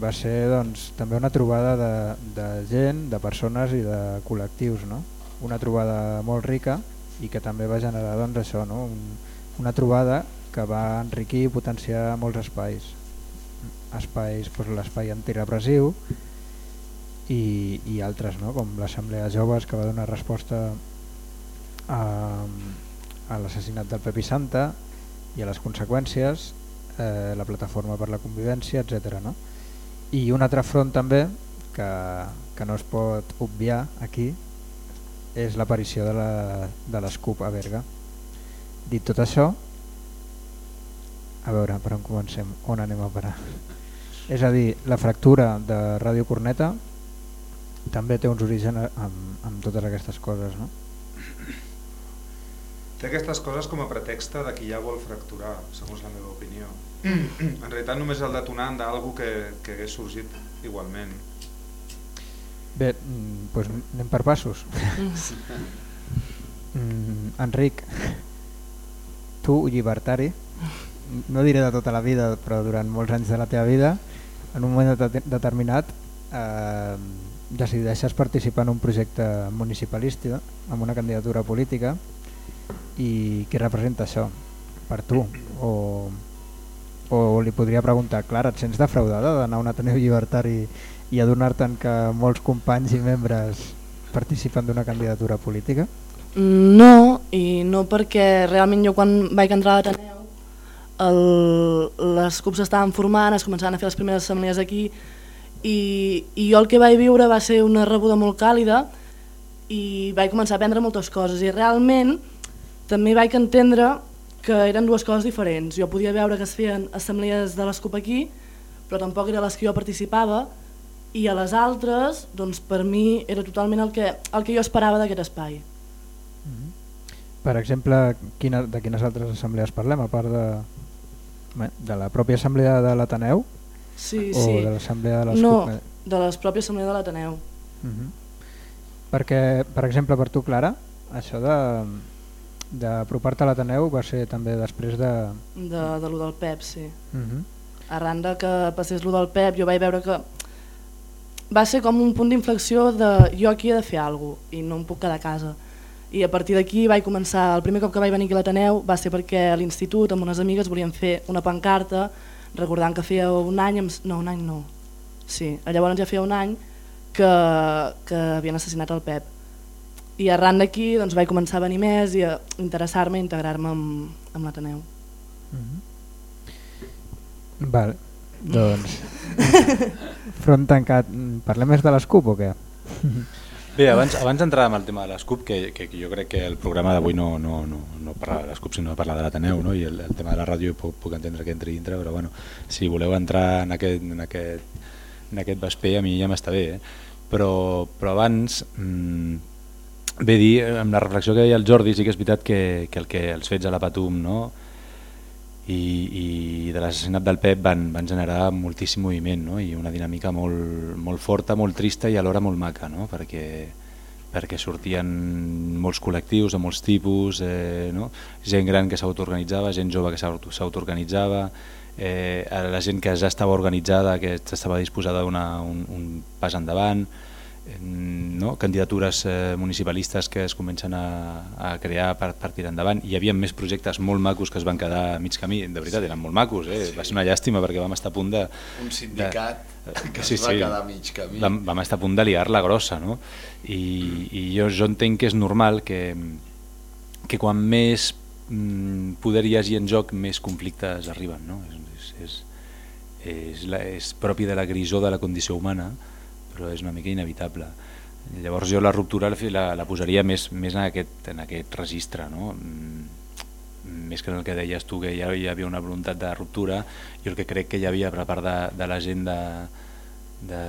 va ser doncs, també una trobada de, de gent, de persones i de col·lectius, no? una trobada molt rica i que també va generar doncs, això, no? Un, una trobada que va enriquir i potenciar molts espais espais, doncs, l'espai antirepressiu i, i altres, no? com l'Assemblea Joves que va donar resposta a, a l'assassinat del Pepi Santa i a les conseqüències, eh, la plataforma per la convivència, etc. No? I un altre front també que, que no es pot obviar aquí és l'aparició de la- de l'ESCUP a Berga. Dit tot això, a veure per on comencem, on anem a parar. És a dir, la fractura de Ràdio Corneta també té uns orígens amb, amb totes aquestes coses. No? Té aquestes coses com a pretext de qui ja vol fracturar, segons la meva opinió. <clears throat> en realitat només el detonant d'algú que, que hagués sorgit igualment. Bé, mm, doncs anem per passos. mm, Enric, tu, llibertari, no diré de tota la vida, però durant molts anys de la teva vida, en un moment de determinat eh, decideixes participar en un projecte municipalista, amb una candidatura política, i què representa això per tu? O, o li podria preguntar, Clara, et sents defraudada d'anar a un Ateneu Llibertari i adonar-te'n que molts companys i membres participen d'una candidatura política? No, i no perquè realment jo quan vaig entrar a l'Ateneu el- les CUPs estaven formant, es començaven a fer les primeres assemblees aquí i, i jo el que vaig viure va ser una rebuda molt càlida i vaig començar a aprendre moltes coses i realment també vaig entendre que eren dues coses diferents. Jo podia veure que es feien assemblees de les CUP aquí, però tampoc eren les que jo participava i a les altres, doncs per mi era totalment el que, el que jo esperava d'aquest espai. Per exemple, quina, de quines altres assemblees parlem, a part de, de la pròpia assemblea de l'Ateneu Sí, o sí. de l'assemblea de les No, de les pròpies assemblees de l'Ateneu. Uh -huh. Perquè, per exemple, per tu, Clara, això de d'apropar-te a l'Ateneu va ser també després de... De, de lo del Pep, sí. Uh -huh. Arran de que passés lo del Pep, jo vaig veure que va ser com un punt d'inflexió de jo aquí he de fer alguna cosa i no em puc quedar a casa. I a partir d'aquí vaig començar, el primer cop que vaig venir aquí a l'Ateneu va ser perquè a l'institut amb unes amigues volíem fer una pancarta recordant que feia un any, no un any no, sí, llavors ja feia un any que, que havien assassinat el Pep. I arran d'aquí doncs, vaig començar a venir més i a interessar-me i integrar-me amb, amb l'Ateneu. Vale, doncs... <laughs> front tancat, parlem més de les CUP o què? Bé, abans, abans d'entrar en el tema de les CUP, que, que, que jo crec que el programa d'avui no, no, no, no parla de les CUP, sinó parla de l'Ateneu, no? i el, el tema de la ràdio puc, puc entendre que entri dintre, però bueno, si voleu entrar en aquest, en aquest, en aquest vesper, a mi ja m'està bé, eh? però, però abans, mmm, bé dir, amb la reflexió que deia el Jordi, sí que és veritat que, que, el que els fets a la Patum, no? I, i de l'assassinat del Pep van, van generar moltíssim moviment no? i una dinàmica molt, molt forta, molt trista i alhora molt maca, no? perquè, perquè sortien molts col·lectius de molts tipus, eh, no? gent gran que s'autoorganitzava, gent jove que s'auto- s'autoorganitzava, eh, la gent que ja estava organitzada, que estava disposada a donar un, un pas endavant, no? candidatures eh, municipalistes que es comencen a, a crear per, per tirar endavant. Hi havia més projectes molt macos que es van quedar a mig camí, de veritat, eren molt macos, eh? va ser una llàstima perquè vam estar a punt de... Un sindicat de, que es va quedar a mig camí. Vam, vam estar a punt de liar-la grossa, no? I, i jo, jo entenc que és normal que, que quan més mm, poder hi hagi en joc, més conflictes arriben, no? És, és, és, la, és propi de la grisó de la condició humana, però és una mica inevitable. Llavors jo la ruptura la, la, posaria més, més en, aquest, en aquest registre, no? Mm, més que en el que deies tu, que ja hi havia una voluntat de ruptura, jo el que crec que hi havia per part de, de la gent de, de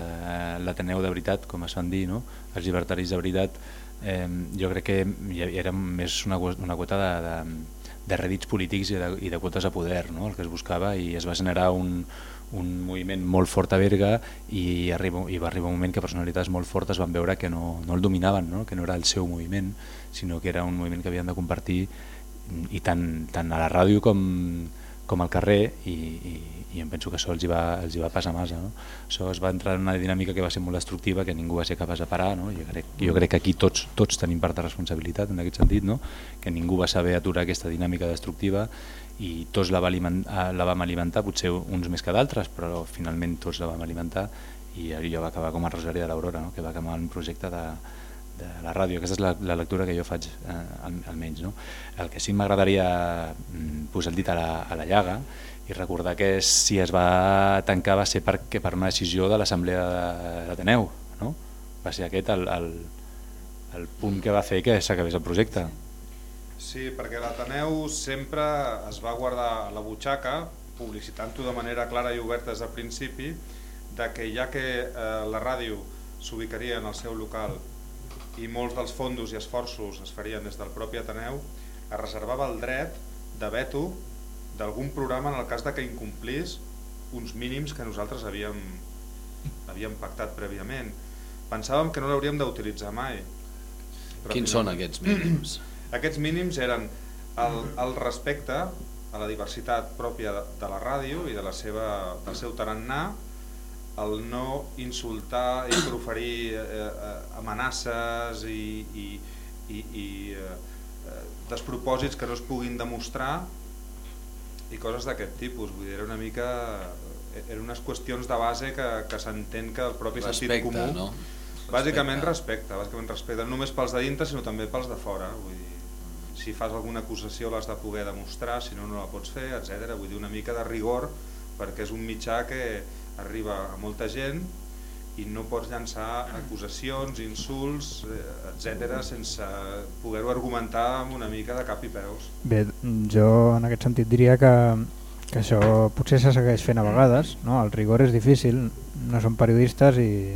l'Ateneu de veritat, com es van dir, no? els llibertaris de veritat, eh, jo crec que era més una, una quota de, de, de rèdits polítics i de, i de quotes a poder, no? el que es buscava, i es va generar un, un moviment molt fort a Berga i, arriba, i va arribar un moment que personalitats molt fortes van veure que no, no el dominaven, no? que no era el seu moviment, sinó que era un moviment que havien de compartir i tant, tant a la ràdio com, com al carrer i, i, i em penso que això els hi va, els hi va passar massa. No? Això es va entrar en una dinàmica que va ser molt destructiva, que ningú va ser capaç de parar. No? Jo, crec, jo crec que aquí tots, tots tenim part de responsabilitat en aquest sentit, no? que ningú va saber aturar aquesta dinàmica destructiva i tots la, va alimentar, la vam alimentar, potser uns més que d'altres, però finalment tots la vam alimentar i allò va acabar com a Rosari de l'Aurora, no? que va acabar un projecte de, de la ràdio. Aquesta és la, la lectura que jo faig, eh, al- almenys. No? El que sí m'agradaria mm, posar el dit a la, a la llaga i recordar que si es va tancar va ser perquè per una decisió de l'Assemblea d'Ateneu. No? Va ser aquest el, el, el punt que va fer que s'acabés el projecte. Sí, perquè l'Ateneu sempre es va guardar la butxaca, publicitant-ho de manera clara i oberta des del principi, de que ja que eh, la ràdio s'ubicaria en el seu local i molts dels fondos i esforços es farien des del propi Ateneu, es reservava el dret de veto d'algun programa en el cas de que incomplís uns mínims que nosaltres havíem, havíem pactat prèviament. Pensàvem que no l'hauríem d'utilitzar mai. però Quins final- són aquests mínims? Aquests mínims eren el, el respecte a la diversitat pròpia de, de la ràdio i de la seva, del seu tarannà, el no insultar i proferir eh, eh, amenaces i, i, i, i eh, eh, despropòsits que no es puguin demostrar i coses d'aquest tipus. Vull dir, era una mica... eh, Eren unes qüestions de base que, que s'entén que el propi sentit Respecte, comú... no? Bàsicament Respecte. respecte, bàsicament respecte, no només pels de dintre sinó també pels de fora. Vull dir, si fas alguna acusació l'has de poder demostrar, si no no la pots fer, etc. Vull dir, una mica de rigor perquè és un mitjà que arriba a molta gent i no pots llançar acusacions, insults, eh, etc sense poder-ho argumentar amb una mica de cap i peus. Bé, jo en aquest sentit diria que, que això potser se segueix fent a vegades, no? el rigor és difícil, no som periodistes i,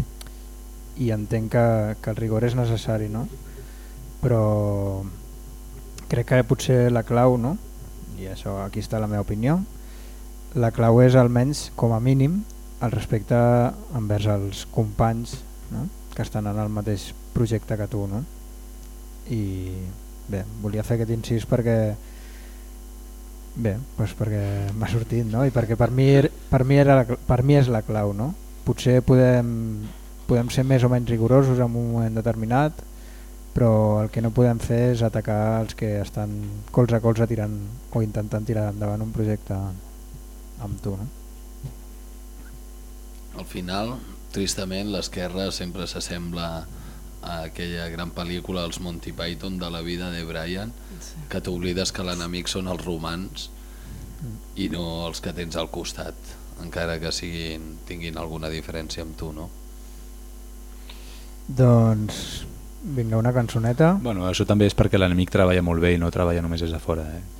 i entenc que, que el rigor és necessari, no? però crec que potser la clau, no? i això aquí està la meva opinió, la clau és almenys com a mínim el respecte envers els companys no? que estan en el mateix projecte que tu. No? I bé, volia fer aquest incís perquè bé, doncs perquè m'ha sortit no? i perquè per mi, er- per, mi era la, per mi és la clau. No? Potser podem, podem ser més o menys rigorosos en un moment determinat, però el que no podem fer és atacar els que estan colze a colze tirant o intentant tirar endavant un projecte amb tu. No? Al final, tristament, l'esquerra sempre s'assembla a aquella gran pel·lícula Els Monty Python de la vida de Brian, Sí. que t'oblides que l'enemic són els romans i no els que tens al costat, encara que siguin, tinguin alguna diferència amb tu, no? Doncs vinga, una cançoneta. Bueno, això també és perquè l'enemic treballa molt bé i no treballa només des de fora. Eh?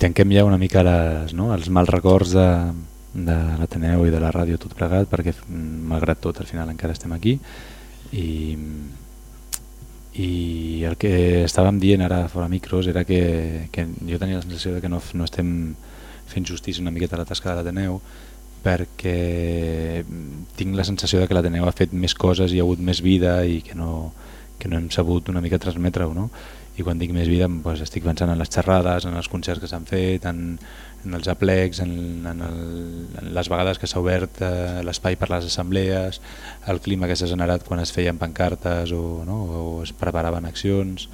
Tanquem ja una mica les, no, els mals records de, de l'Ateneu i de la ràdio tot plegat, perquè mm, malgrat tot al final encara estem aquí. I, i el que estàvem dient ara fora micros era que, que jo tenia la sensació de que no, no estem fent justícia una miqueta a la tasca de l'Ateneu perquè tinc la sensació de que l'Ateneu ha fet més coses i ha hagut més vida i que no, que no hem sabut una mica transmetre-ho. No? I quan dic més vida doncs estic pensant en les xerrades, en els concerts que s'han fet, en, en els aplecs, en, en, el, en les vegades que s'ha obert eh, l'espai per les assemblees, el clima que s'ha generat quan es feien pancartes o, no? o es preparaven accions.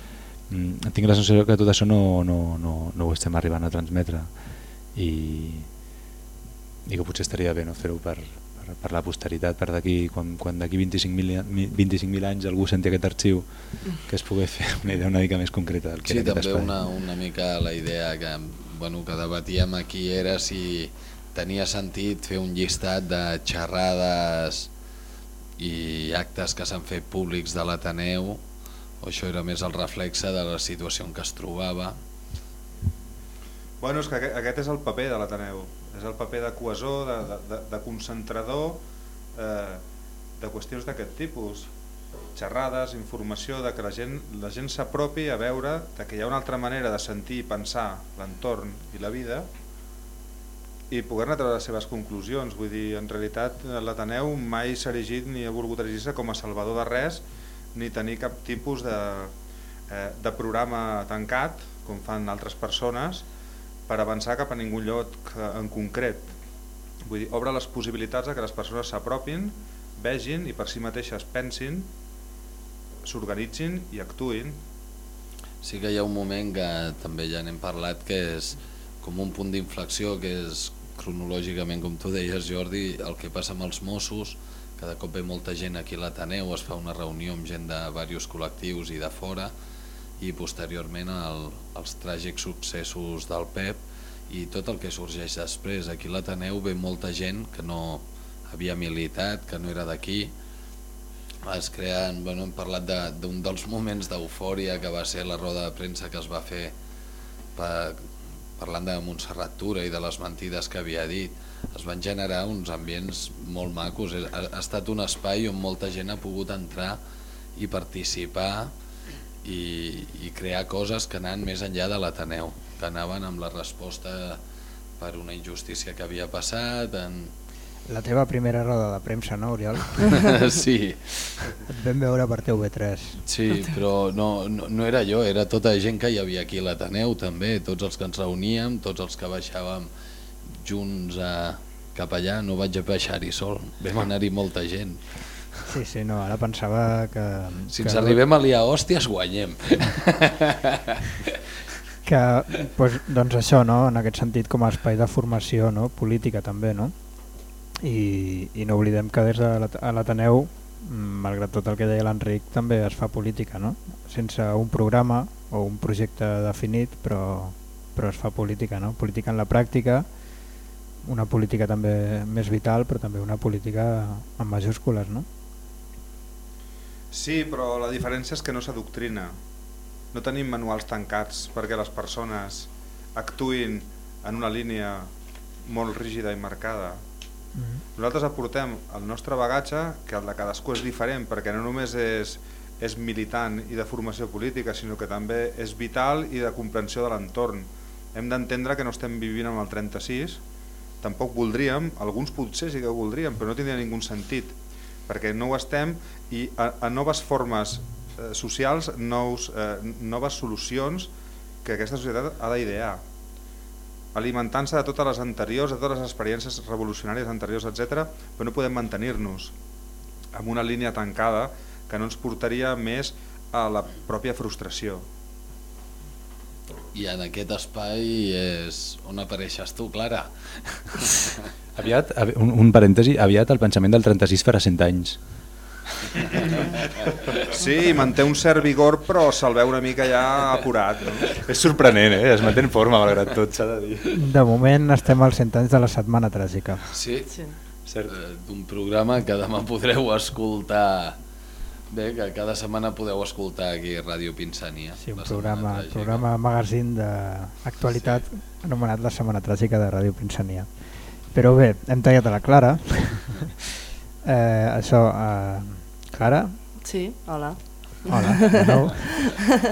Mm, tinc la sensació que tot això no, no, no, no ho estem arribant a transmetre i, i que potser estaria bé no, fer-ho per, per, per la posteritat, per d'aquí quan, quan d'aquí 25.000 25 anys algú senti aquest arxiu que es pugui fer una idea una mica més concreta del que Sí, era també espai. una, una mica la idea que, bueno, que debatíem aquí era si tenia sentit fer un llistat de xerrades i actes que s'han fet públics de l'Ateneu o això era més el reflexe de la situació en què es trobava Bueno, és que aquest, aquest és el paper de l'Ateneu, és el paper de coesor, de, de, de, de concentrador eh, de qüestions d'aquest tipus, xerrades, informació, de que la gent, la gent s'apropi a veure de que hi ha una altra manera de sentir i pensar l'entorn i la vida i poder-ne treure les seves conclusions. Vull dir, en realitat l'Ateneu mai s'ha erigit ni ha volgut erigir-se com a salvador de res ni tenir cap tipus de, eh, de programa tancat, com fan altres persones, per avançar cap a ningú lloc en concret. Vull dir, obre les possibilitats que les persones s'apropin, vegin i per si mateixes pensin, s'organitzin i actuïn. Sí que hi ha un moment que també ja n'hem parlat que és com un punt d'inflexió que és cronològicament, com tu deies Jordi, el que passa amb els Mossos, cada cop ve molta gent aquí a l'Ateneu, es fa una reunió amb gent de diversos col·lectius i de fora i posteriorment el, els tràgics successos del PEP i tot el que sorgeix després. Aquí l'Ateneu ve molta gent que no havia militat, que no era d'aquí, es creen, bueno, hem parlat d'un de, dels moments d'eufòria que va ser la roda de premsa que es va fer per, parlant de Montserrat Tura i de les mentides que havia dit. Es van generar uns ambients molt macos. Ha, ha estat un espai on molta gent ha pogut entrar i participar i, i crear coses que anaven més enllà de l'Ateneu que anaven amb la resposta per una injustícia que havia passat en... La teva primera roda de premsa, no, Oriol? <laughs> sí Et vam veure per TV3. Sí, però no, no, no era jo, era tota gent que hi havia aquí a l'Ateneu també, tots els que ens reuníem, tots els que baixàvem junts a, cap allà, no vaig baixar-hi sol, vam anar-hi molta gent. Sí, sí, no, ara pensava que... Si que ens arribem a liar hòsties, guanyem. <laughs> Que, doncs, doncs això, no? en aquest sentit com a espai de formació no? política també, no? I, i no oblidem que des de l'Ateneu, malgrat tot el que deia l'Enric, també es fa política, no? sense un programa o un projecte definit, però, però es fa política, no? política en la pràctica, una política també més vital, però també una política amb majúscules. No? Sí, però la diferència és que no s'adoctrina. No tenim manuals tancats perquè les persones actuïn en una línia molt rígida i marcada. Nosaltres aportem el nostre bagatge, que el de cadascú és diferent, perquè no només és, és militant i de formació política, sinó que també és vital i de comprensió de l'entorn. Hem d'entendre que no estem vivint amb el 36, tampoc voldríem, alguns potser sí que ho voldríem, però no tindria ningú sentit, perquè no ho estem i a, a noves formes eh, socials, nous, eh, noves solucions que aquesta societat ha d'idear alimentant-se de totes les anteriors, de totes les experiències revolucionàries anteriors, etc, però no podem mantenir-nos amb una línia tancada que no ens portaria més a la pròpia frustració. I en aquest espai és on apareixes tu, Clara. <laughs> Aviat, avi- un, un parèntesi, aviat el pensament del 36 farà 100 anys. Sí, manté un cert vigor, però se'l veu una mica ja apurat. No? És sorprenent, eh? es manté en forma malgrat tot, s'ha de dir. De moment estem als 100 anys de la setmana tràgica. Sí, Sí. Cert. d'un programa que demà podreu escoltar Bé, que cada setmana podeu escoltar aquí Ràdio Pinsania. Sí, un programa, programa magazín d'actualitat sí. anomenat La Setmana Tràgica de Ràdio Pinsania. Però bé, hem tallat a la Clara. <laughs> eh, això, eh, Clara, Sí, hola. hola, de <laughs> nou.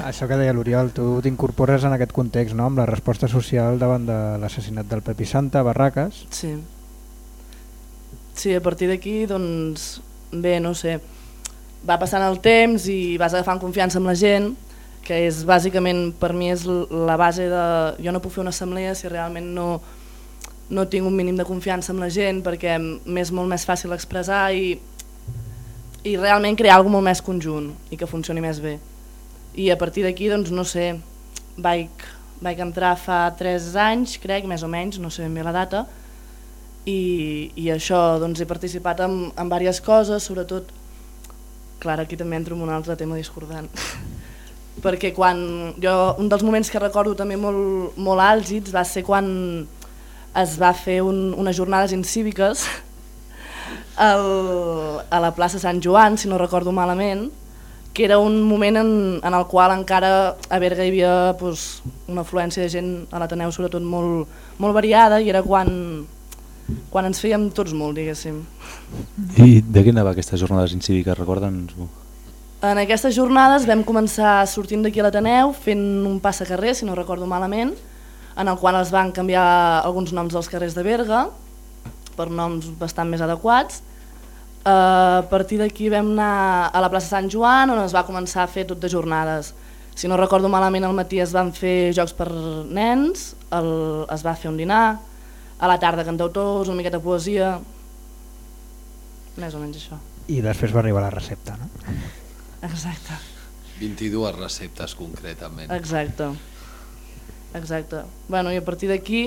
això que deia l'Oriol, tu t'incorpores en aquest context, no?, amb la resposta social davant de l'assassinat del Pepi Santa a Barraques. Sí. Sí, a partir d'aquí, doncs, bé, no sé, va passant el temps i vas agafant confiança amb la gent, que és bàsicament, per mi és la base de... Jo no puc fer una assemblea si realment no, no tinc un mínim de confiança amb la gent, perquè m'és molt més fàcil expressar i, i realment crear alguna molt més conjunt i que funcioni més bé. I a partir d'aquí, doncs, no sé, vaig, vaig entrar fa 3 anys, crec, més o menys, no sé ben bé la data, i, i això, doncs he participat en, en diverses coses, sobretot, clar, aquí també entro en un altre tema discordant, perquè quan jo, un dels moments que recordo també molt, molt àlgids va ser quan es va fer un, unes jornades incíviques al, a la plaça Sant Joan, si no recordo malament, que era un moment en, en el qual encara a Berga hi havia pues, una afluència de gent a l'Ateneu sobretot molt, molt variada i era quan, quan ens fèiem tots molt, diguéssim. I de què anava aquestes jornades incíviques? Recorda'ns-ho. En aquestes jornades vam començar sortint d'aquí a l'Ateneu fent un passacarrer, si no recordo malament, en el qual es van canviar alguns noms dels carrers de Berga per noms bastant més adequats. Uh, a partir d'aquí vam anar a la plaça Sant Joan on es va començar a fer tot de jornades. Si no recordo malament al matí es van fer jocs per nens, el, es va fer un dinar, a la tarda cantautors, una miqueta de poesia, més o menys això. I després va arribar la recepta, no? Exacte. 22 receptes concretament. Exacte. Exacte. Bueno, i a partir d'aquí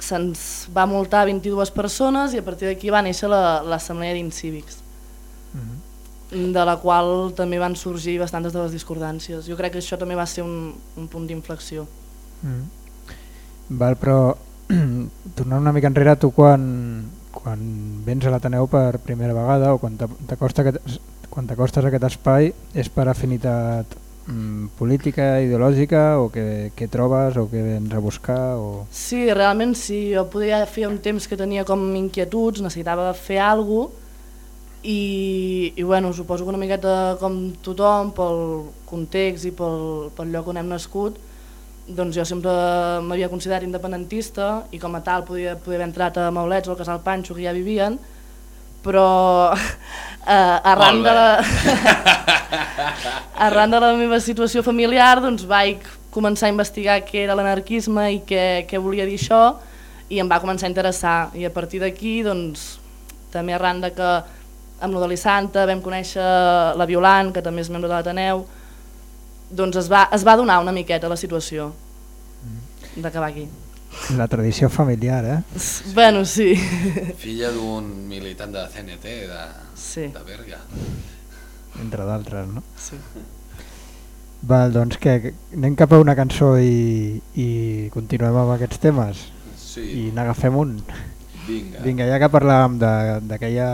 se'ns va multar 22 persones i a partir d'aquí va néixer la- l'assemblea d'incívics, Mhm. de la qual també van sorgir bastantes de les discordàncies. Jo crec que això també va ser un, un punt d'inflexió. Mm. Val, però <clears throat> tornant una mica enrere, tu quan, quan vens a l'Ateneu per primera vegada o quan t'ac- t'acosta aquest- quan t'acostes a aquest espai és per afinitat mm, política, ideològica o què, què trobes o què vens a buscar o... Sí, realment sí. Jo podia fer un temps que tenia com inquietuds, necessitava fer alguna cosa i, i bueno, suposo que una miqueta com tothom, pel context i pel, pel lloc on hem nascut, doncs jo sempre m'havia considerat independentista i com a tal podia, podia haver entrat a Maulets o al Casal Panxo que ja vivien, però <laughs> eh, arran, de la, <laughs> arran de la meva situació familiar doncs vaig començar a investigar què era l'anarquisme i què, què volia dir això i em va començar a interessar. I a partir d'aquí doncs també arran de que amb lo de l'Issanta vam conèixer la Violant que també és membre de l'Ateneu doncs es va, es va donar una miqueta la situació d'acabar aquí La tradició familiar, eh? bueno, sí Filla d'un militant de CNT de, Sí. de Berga. Entre d'altres, no? Sí. Val, doncs què, anem cap a una cançó i, i continuem amb aquests temes? Sí. I n'agafem un? Vinga. Vinga, ja que parlàvem de- d'aquella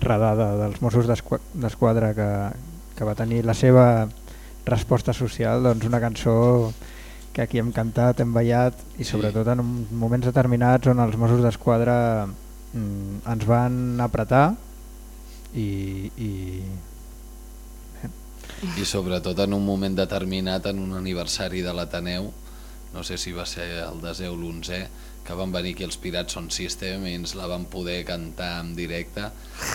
redada dels Mossos d'Esqua- d'Esquadra que, que va tenir la seva resposta social, doncs una cançó que aquí hem cantat, hem ballat i sobretot en moments determinats on els Mossos d'Esquadra mm, ens van apretar i, i I sobretot en un moment determinat, en un aniversari de l'Ateneu, no sé si va ser el 10 o l'11, que van venir aquí els Pirats Son System i ens la van poder cantar en directe.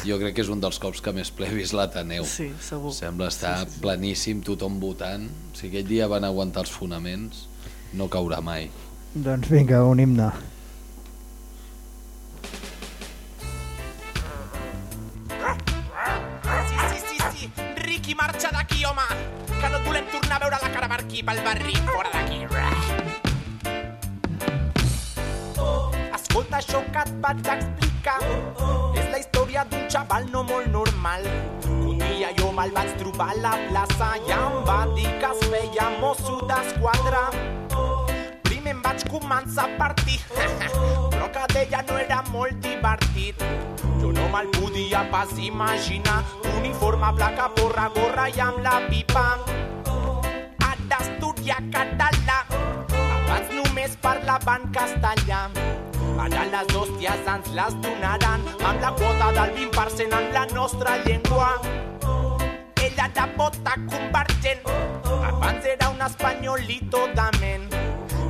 Jo crec que és un dels cops que més ple he vist l'Ateneu. Sí, segur. Sembla estar Sí, sí, sí. pleníssim, tothom votant. Si aquell dia van aguantar els fonaments, no caurà mai. doncs vinga, un himne. Sí, sí, sí, sí. Ricky, marxa d'aquí, home, que no et volem tornar a veure la cara per aquí, pel barri, fora d'aquí. Et vaig explicar. És la història d'un xaval no molt normal. Un dia jo me'l vaig trobar a la plaça i em va dir que es feia mosso d'esquadra. Primer em vaig començar a partir. <laughs> Però que d'ella no era molt divertit. Jo no me'l podia pas imaginar. Uniforme, placa, porra, gorra i amb la pipa. Ha d'estudiar català. Abans només parlaven castellà. Ara les hòsties ens les donaran amb la quota del 20% en la nostra llengua. Ella de bota convergent, abans era un espanyolito de ment.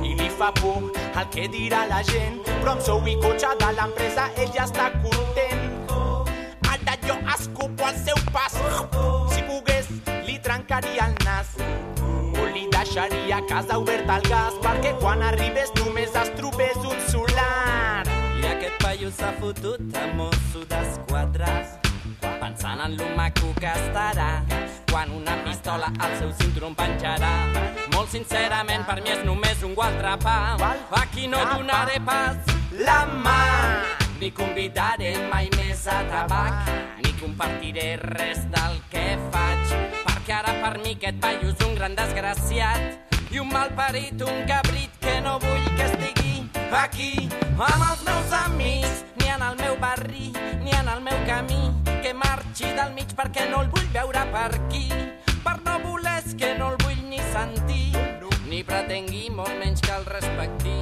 I li fa por el que dirà la gent, però amb sou i cotxe de l'empresa ell ja està content. Ara jo escupo al seu pas, si pogués li trencaria el nas. O li deixaria casa oberta el gas perquè quan arribés només es trobés aquest paio s'ha fotut a mosso d'esquadra pensant en lo maco que estarà quan una pistola al seu cinturó penjarà. Molt sincerament, per mi és només un gualtrapà. Aquí no donaré pas la mà, ni convidaré mai més a tabac, ni compartiré res del que faig, perquè ara per mi aquest paio és un gran desgraciat i un malparit, un cabrit que no vull que estigui aquí amb els meus amics, ni en el meu barri, ni en el meu camí, que marxi del mig perquè no el vull veure per aquí, per no voler que no el vull ni sentir, ni pretengui molt menys que el respecti.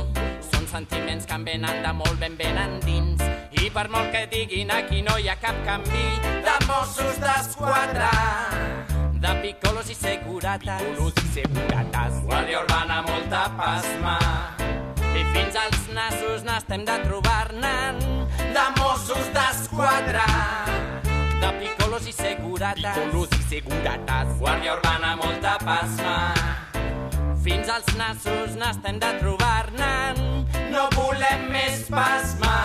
Són sentiments que em venen de molt ben ben endins, i per molt que diguin aquí no hi ha cap canvi de Mossos d'Esquadra de picolos i segurates. Picolos i segurates. Guàrdia urbana, molta pasma. I fins als nassos n'estem de trobar-ne de Mossos d'Esquadra. De picolos i segurates. Picolos i segurates. Guàrdia urbana, molta pasma. Fins als nassos n'estem de trobar-ne. No volem més pasma.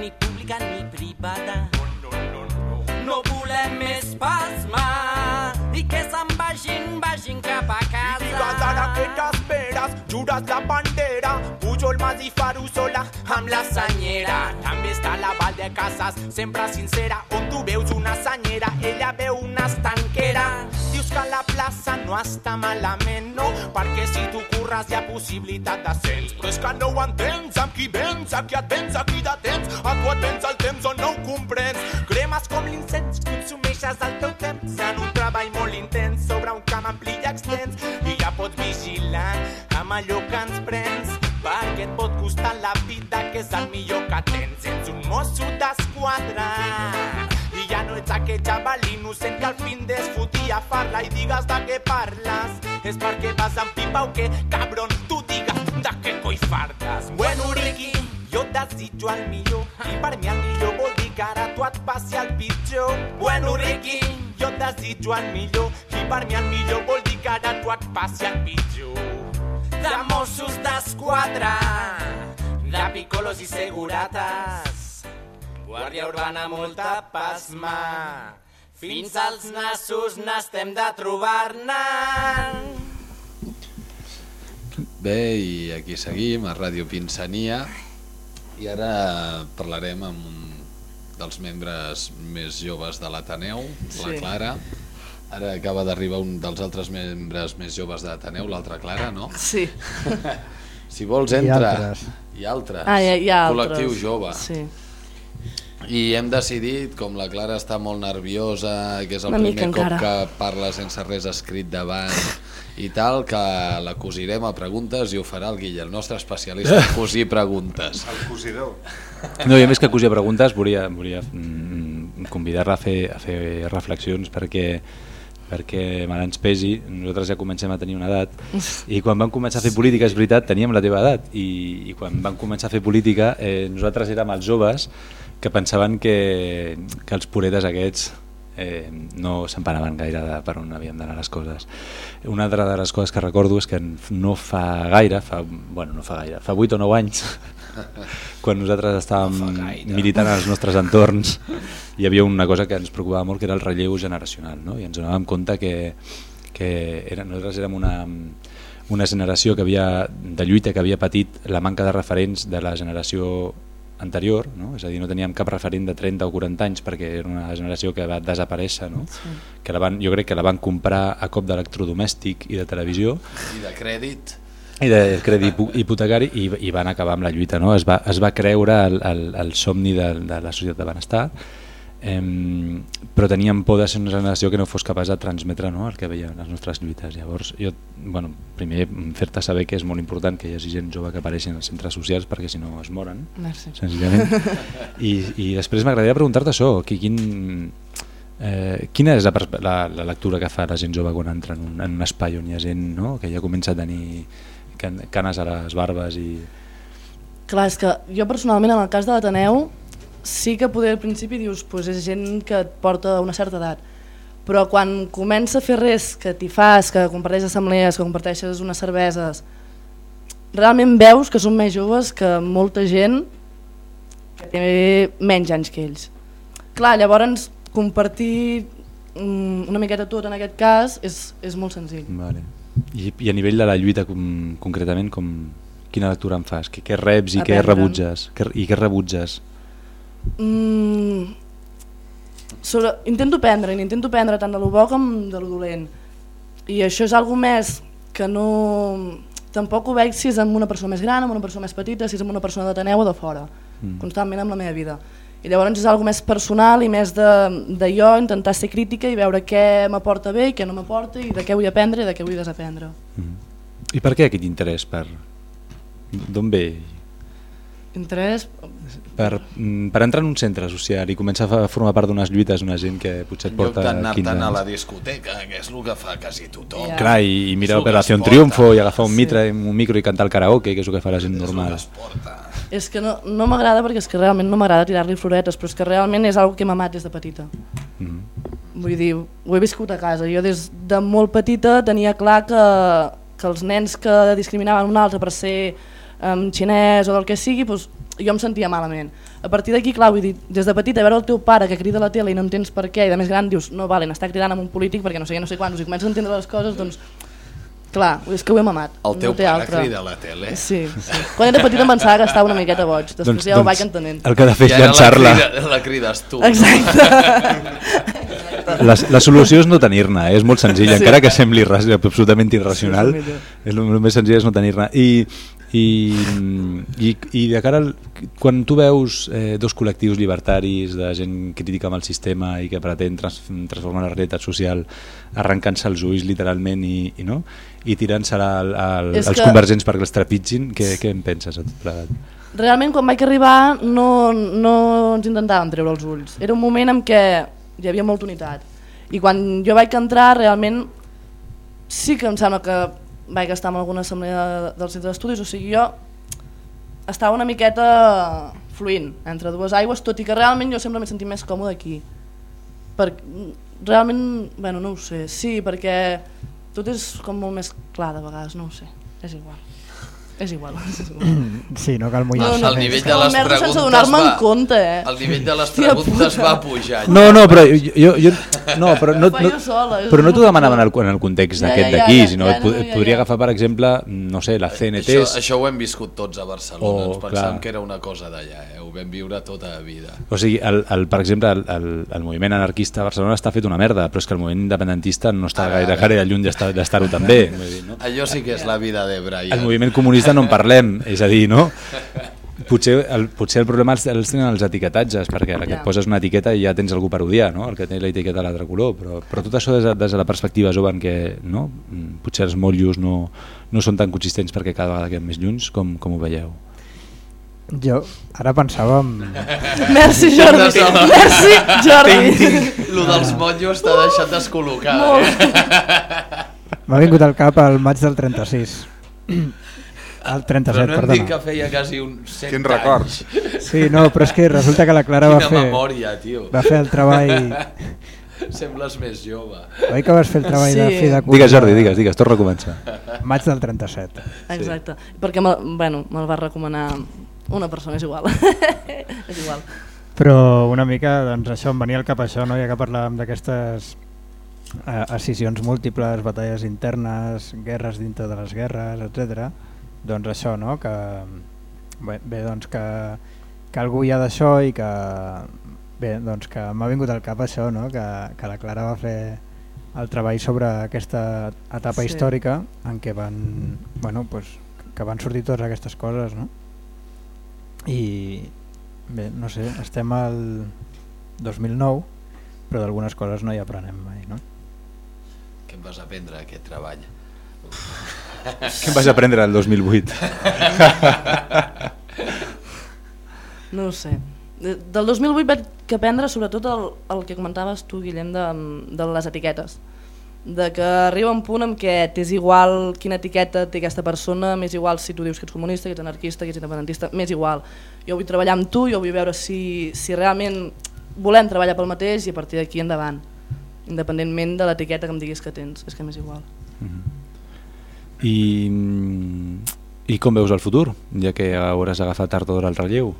Ni pública ni privada. No volem més pasma. I que se'n vagin, vagin cap a casa. Digues ara que t'esperes, jures la bandera, Pujol, Mas i Farusola amb la senyera. També està la Val de Casas, sempre sincera, on tu veus una senyera, ella veu una estanquera. Dius que la plaça no està malament, no? Perquè si tu curres hi ha possibilitat d'ascens. Però és que no ho entens, amb qui vens, a qui et vens, a qui detens, a tu et vens el temps o no ho comprens. Cremes com l'incens, consumeixes el teu temps en un camp ampli i extens i ja pots vigilar amb allò que ens prens perquè et pot costar la vida que és el millor que tens. Ets un mosso d'esquadra i ja no ets aquest xaval innocent que al fin es fotia farla i digues de què parles. És perquè vas amb pipa o què cabron tu digues de què coi fartes. Bueno Ricky jo et desitjo el millor i per mi el millor vol dir que ara tu et passi el pitjor. Bueno Ricky jo et desitjo el millor per mi el millor vol dir que ara tu et passi el pitjor de Mossos d'Esquadra, de picolos i segurates, guàrdia urbana molta pasma, fins als nassos n'estem de trobar-ne. Bé, i aquí seguim, a Ràdio Pinsania, i ara parlarem amb un dels membres més joves de l'Ateneu, la Sí. Clara. Ara acaba d'arribar un dels altres membres més joves de l'Ateneu, l'altra Clara, no? Sí. <laughs> si vols, I entra. altres. I altres. Ah, hi ha, hi ha Col·lectiu altres. jove. Sí. I hem decidit, com la Clara està molt nerviosa, que és el Una primer cop encara. que parla sense res escrit davant i tal, que la cosirem a preguntes i ho farà el Guille, el nostre especialista en cosir preguntes. El cosidor. No, i a més que cosir preguntes, volia, volia mm, convidar-la a, fer, a fer reflexions perquè perquè me ens pesi, nosaltres ja comencem a tenir una edat i quan vam començar a fer política, és veritat, teníem la teva edat i, i quan vam començar a fer política eh, nosaltres érem els joves que pensaven que, que els puretes aquests eh, no s'empanaven gaire de per on havien d'anar les coses. Una altra de les coses que recordo és que no fa gaire, fa, bueno, no fa gaire, fa 8 o 9 anys, <laughs> quan nosaltres estàvem militant als nostres entorns, hi havia una cosa que ens preocupava molt, que era el relleu generacional, no? i ens donàvem compte que, que era, nosaltres érem una, una generació que havia, de lluita que havia patit la manca de referents de la generació anterior, no? és a dir, no teníem cap referent de 30 o 40 anys perquè era una generació que va desaparèixer, no? Sí. que la van, jo crec que la van comprar a cop d'electrodomèstic i de televisió I de crèdit. i de crèdit hipo- hipotecari i, i van acabar amb la lluita. No? Es, va, es va creure el, el, el somni de, de la societat de benestar, eh, però teníem por de ser una generació que no fos capaç de transmetre no? el que veien les nostres lluites. Llavors, jo, bueno, primer fer-te saber que és molt important que hi hagi gent jove que apareixi en els centres socials perquè si no es moren, Merci. senzillament. <laughs> I, I després m'agradaria preguntar-te això, qui, quin, eh, quina és la, la, la lectura que fa la gent jove quan entra en un, en un espai on hi ha gent no? que ja comença a tenir can, canes a les barbes i... Clar, és que jo personalment en el cas de l'Ateneu sí que poder al principi dius pues és gent que et porta una certa edat però quan comença a fer res que t'hi fas, que comparteixes assemblees, que comparteixes unes cerveses realment veus que són més joves que molta gent que té menys anys que ells clar, llavors compartir mm, una miqueta tot en aquest cas és, és molt senzill Vale. I, I a nivell de la lluita com, concretament, com, quina lectura en fas? Què, què reps i què rebutges? Què, I què rebutges? Mm, sobre, intento prendre, intento prendre tant de lo bo com de lo dolent. I això és algo més que no... Tampoc ho veig si és amb una persona més gran, amb una persona més petita, si és amb una persona d'Ateneu o de fora, Mm. constantment amb la meva vida. I llavors és algo més personal i més de, de jo intentar ser crítica i veure què m'aporta bé i què no m'aporta i de què vull aprendre i de què vull desaprendre. I per què aquest interès? Per... D'on ve? Interès? Per, mm, per entrar en un centre social i començar a formar part d'unes lluites d'una gent que potser et porta 15 d'anar-te'n a la anys. discoteca, que és el que fa quasi tothom. Ja. Clar, i, i mirar És Operació. Triunfo i agafar un, Sí. mitre, un micro i cantar el karaoke, que és el que fa la gent És normal. que es porta. És que no, no m'agrada perquè és que realment no m'agrada tirar-li floretes, però és que realment és algo que m'ha amat des de petita. Mm. Vull dir, ho he viscut a casa. Jo des de molt petita tenia clar que, que els nens que discriminaven un altre per ser um, xinès o del que sigui, doncs, jo em sentia malament. A partir d'aquí, clar, vull dir, des de petita veure el teu pare que crida a la tele i no entens per què, i de més gran dius, no, vale, n'està cridant amb un polític perquè no sé què, no sé quants, i comences a entendre les coses, doncs, clar, és que ho hem amat. El teu no té pare altra. crida a la tele. Sí, sí. Quan era petita em pensava que estava una miqueta boig, després Doncs- ja ho doncs vaig entenent. El que ha de fer és llançar-la. La, crida, la crides tu. Exacte. <laughs> La, la solució és no tenir-ne, eh? és molt senzill, Sí. encara que sembli absolutament irracional, Sí, és el millor. és el, el més senzill és no tenir-ne. I, i, i, I de cara al, quan tu veus eh, dos col·lectius llibertaris de gent crítica amb el sistema i que pretén trans, transformar la realitat social arrencant-se els ulls literalment i, i, no? i tirant-se-la al, al, als que- convergents perquè els trepitgin, què, què en penses a tot plegat? Realment, quan vaig arribar, no, no ens intentàvem treure els ulls. Era un moment en què hi havia molta unitat. I quan jo vaig entrar, realment, sí que em sembla que vaig estar en alguna assemblea de- del centre d'estudis, o sigui, jo estava una miqueta fluint entre dues aigües, tot i que realment jo sempre m'he sentit més còmode aquí. Per, realment, bueno, no ho sé, sí, perquè tot és com molt més clar de vegades, no ho sé, és igual. És igual. És <clears throat> igual. Sí, no cal mullar. No, no, el nivell de les merda sense preguntes donar-me va... en compte, eh? El nivell de les <laughs> preguntes va pujar. No, no, però jo, jo, no, <laughs> però no, no, però no t'ho demanaven en el, cosa. en el context d'aquest d'aquí, sinó et podria agafar, per exemple, no sé, la CNT... Això, això ho hem viscut tots a Barcelona, Oh, ens pensàvem clar. que era una cosa d'allà, eh? ho vam viure tota la vida. O sigui, el, el, per exemple, el, el, el moviment anarquista a Barcelona està fet una merda, però és que el moviment independentista no està Ara, gaire, ara. gaire lluny d'estar- d'estar-ho també. Vull dir, no? Allò sí que és la vida de Brian. El moviment comunista no en parlem, és a dir, no? Potser el, potser el problema els, els tenen els etiquetatges, perquè ara que et poses una etiqueta i ja tens algú per odiar, no? el que té l'etiqueta de l'altre color, però, però tot això des de, des de la perspectiva jove en què no? Mm, potser els motllos no, no són tan consistents perquè cada vegada queden més lluny, com, com ho veieu? Jo ara pensava en... Merci, Jordi. Merci, Jordi. Lo dels motllos t'ha deixat descol·locat. Molt. Eh? M'ha vingut al cap al maig del 36. El 37, Però no hem dit perdona. que feia quasi un 100 Quin record. anys. Sí, no, però és que resulta que la Clara va Quina fer, memòria, tio. va fer el treball... <laughs> Sembles més jove. Oi que vas fer el treball de Sí. fi de curs? Digues Jordi, digues, digues, torna a començar. Maig del 37. Exacte. Perquè me'l bueno, me va recomanar una persona, és igual. <laughs> és igual. Però una mica, doncs això, em venia al cap això, no? ja que parlàvem d'aquestes eh, escissions múltiples, batalles internes, guerres dintre de les guerres, etc. Doncs això, no? que, bé, bé doncs que, que algú hi ha d'això i que, bé, doncs que m'ha vingut al cap això, no? que, que la Clara va fer el treball sobre aquesta etapa Sí. històrica en què van, bueno, pues, que van sortir totes aquestes coses, no? I bé, no sé, estem al 2009, però d'algunes coses no hi aprenem mai, no? Què em vas aprendre aquest treball? Què vas aprendre el 2008? No ho sé. De- Del 2008 vaig aprendre sobretot el, el que comentaves tu, Guillem, de, de les etiquetes. De que arriba un punt en què t'és igual quina etiqueta té aquesta persona, m'és igual si tu dius que ets comunista, que ets anarquista, que ets independentista, m'és igual. Jo vull treballar amb tu, jo vull veure si, si realment volem treballar pel mateix i a partir d'aquí endavant, independentment de l'etiqueta que em diguis que tens, és que m'és igual. I, I com veus el futur, ja que hauràs agafat tard d'hora el relleu?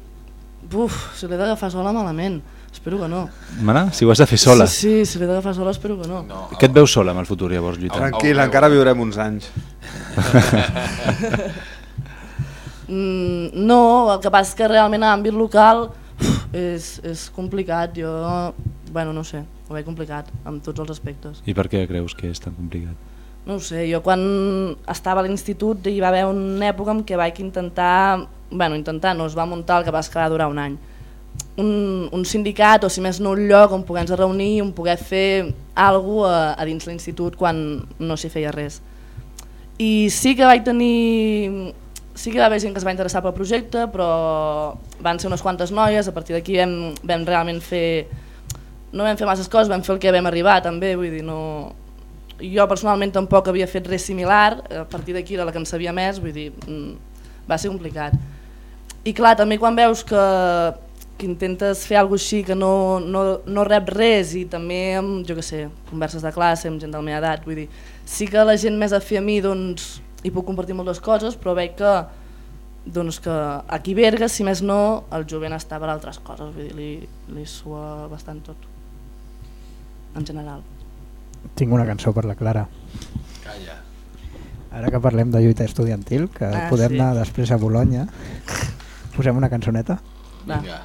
Buf, si l'he d'agafar sola malament, espero que no. Mana, si ho has de fer sola. Sí, sí, si l'he d'agafar sola espero que no. No, Què et veus sola amb el futur llavors, lluitant? Tranquil, encara viurem uns anys. <laughs> Mm, no, el que passa és que realment a àmbit local és, és complicat, jo, bueno, no sé, ho veig complicat amb tots els aspectes. I per què creus que és tan complicat? No sé, jo quan estava a l'institut hi va haver una època en què vaig intentar, bueno, intentar no, es va muntar el que va que va durar un any, un, un sindicat o si més no un lloc on poguem reunir on poder fer alguna a, a dins l'institut quan no s'hi feia res. I sí que vaig tenir... Sí que va haver gent que es va interessar pel projecte, però van ser unes quantes noies, a partir d'aquí vam, vam realment fer... No vam fer masses coses, vam fer el que vam arribar també, vull dir, no... Jo personalment tampoc havia fet res similar, a partir d'aquí era la que en sabia més, vull dir, mm, va ser complicat. I clar, també quan veus que, que intentes fer alguna així que no, no, no rep res i també amb, jo què sé, converses de classe amb gent de la meva edat, vull dir, sí que la gent més afí a mi doncs, hi puc compartir moltes coses, però veig que, doncs que aquí Berga, si més no, el jovent està per altres coses, vull dir, li, li sua bastant tot, en general. Tinc una cançó per la Clara. Calla. Ara que parlem de lluita estudiantil, que Ah, podem sí. anar després a Bologna, posem una cançoneta? Va. Vinga.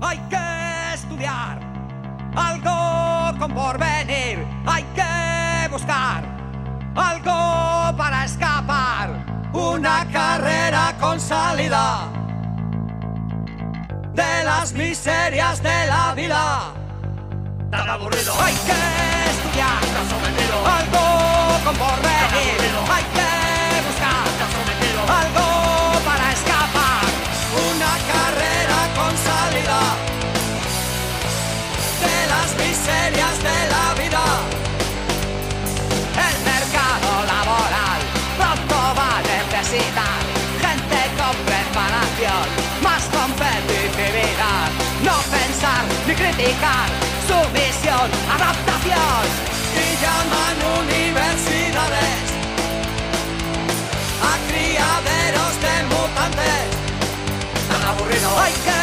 Hay que estudiar algo con porvenir. Hay que buscar algo para escapar. Una carrera con salida de las miserias de la vida. Tan aburrido. Hay que estudiar algo con porvenir. Hay que buscar algo para escapar. Una carrera con salida de las miserias de la vida. El mercado laboral pronto va a necesitar gente con preparación, ni criticar, sumisión, adaptación. Y llaman universidades a criaderos de mutantes. Tan aburrido.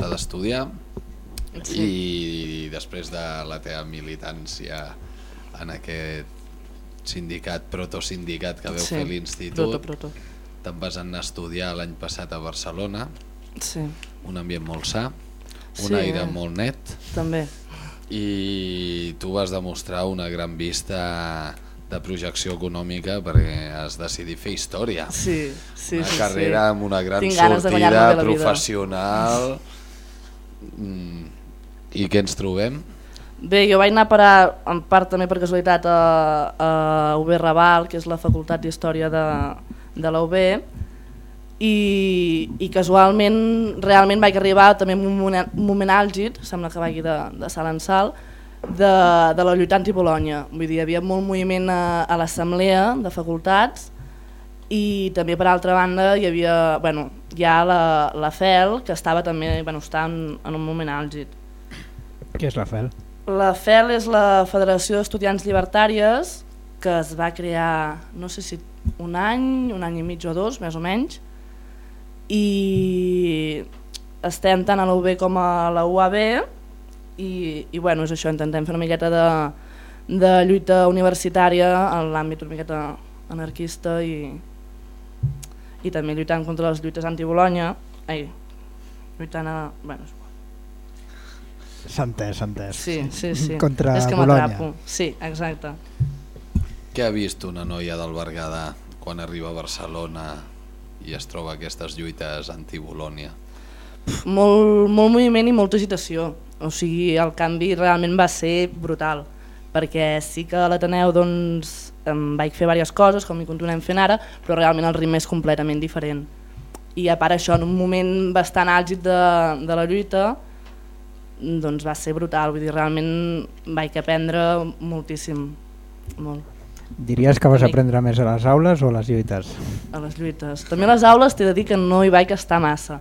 S'ha d'estudiar Sí. i després de la teva militància en aquest sindicat, protosindicat que veu Sí, fer l'institut, te'n vas anar a estudiar l'any passat a Barcelona, Sí. un ambient molt sa, un Sí, aire eh? molt net, També. i tu vas demostrar una gran vista de projecció econòmica perquè has decidit fer història. Sí, sí, una sí, carrera sí. amb una gran Tinc sortida vida. Mm, I què ens trobem? Bé, jo vaig anar a parar, en part també per casualitat, a, a UB Raval, que és la Facultat d'Història de, de la UB, i, i casualment realment vaig arribar també en un moment, àlgid, sembla que vagi de, de salt en salt, de, de la lluita anti-Bologna. Vull dir, hi havia molt moviment a, a l'assemblea de facultats i també per altra banda hi havia, bueno, hi ha la, la FEL que estava també, bueno, està en, en un moment àlgid. Què és la FEL? La FEL és la Federació d'Estudiants Llibertàries que es va crear, no sé si un any, un any i mig o dos, més o menys, i estem tant a la UB com a la UAB i, i bueno, és això, intentem fer una miqueta de, de lluita universitària en l'àmbit una miqueta anarquista i, i també lluitant contra les lluites anti-Bologna, ai, lluitant a... Bueno, S'ha entès, s'ha entès. Sí, sí, sí. <laughs> Contra és que Bologna. m'atrapo. Sí, exacte. Què ha vist una noia del Berguedà quan arriba a Barcelona i es troba aquestes lluites anti-Bolònia? Molt, molt moviment i molta agitació. O sigui, el canvi realment va ser brutal, perquè sí que a l'Ateneu doncs, em vaig fer diverses coses, com hi continuem fent ara, però realment el ritme és completament diferent. I a part això, en un moment bastant àlgid de, de la lluita, doncs va ser brutal, vull dir, realment vaig aprendre moltíssim, molt. Diries que vas aprendre més a les aules o a les lluites? a les lluites. També a les aules t'he de dir que no hi vaig estar massa,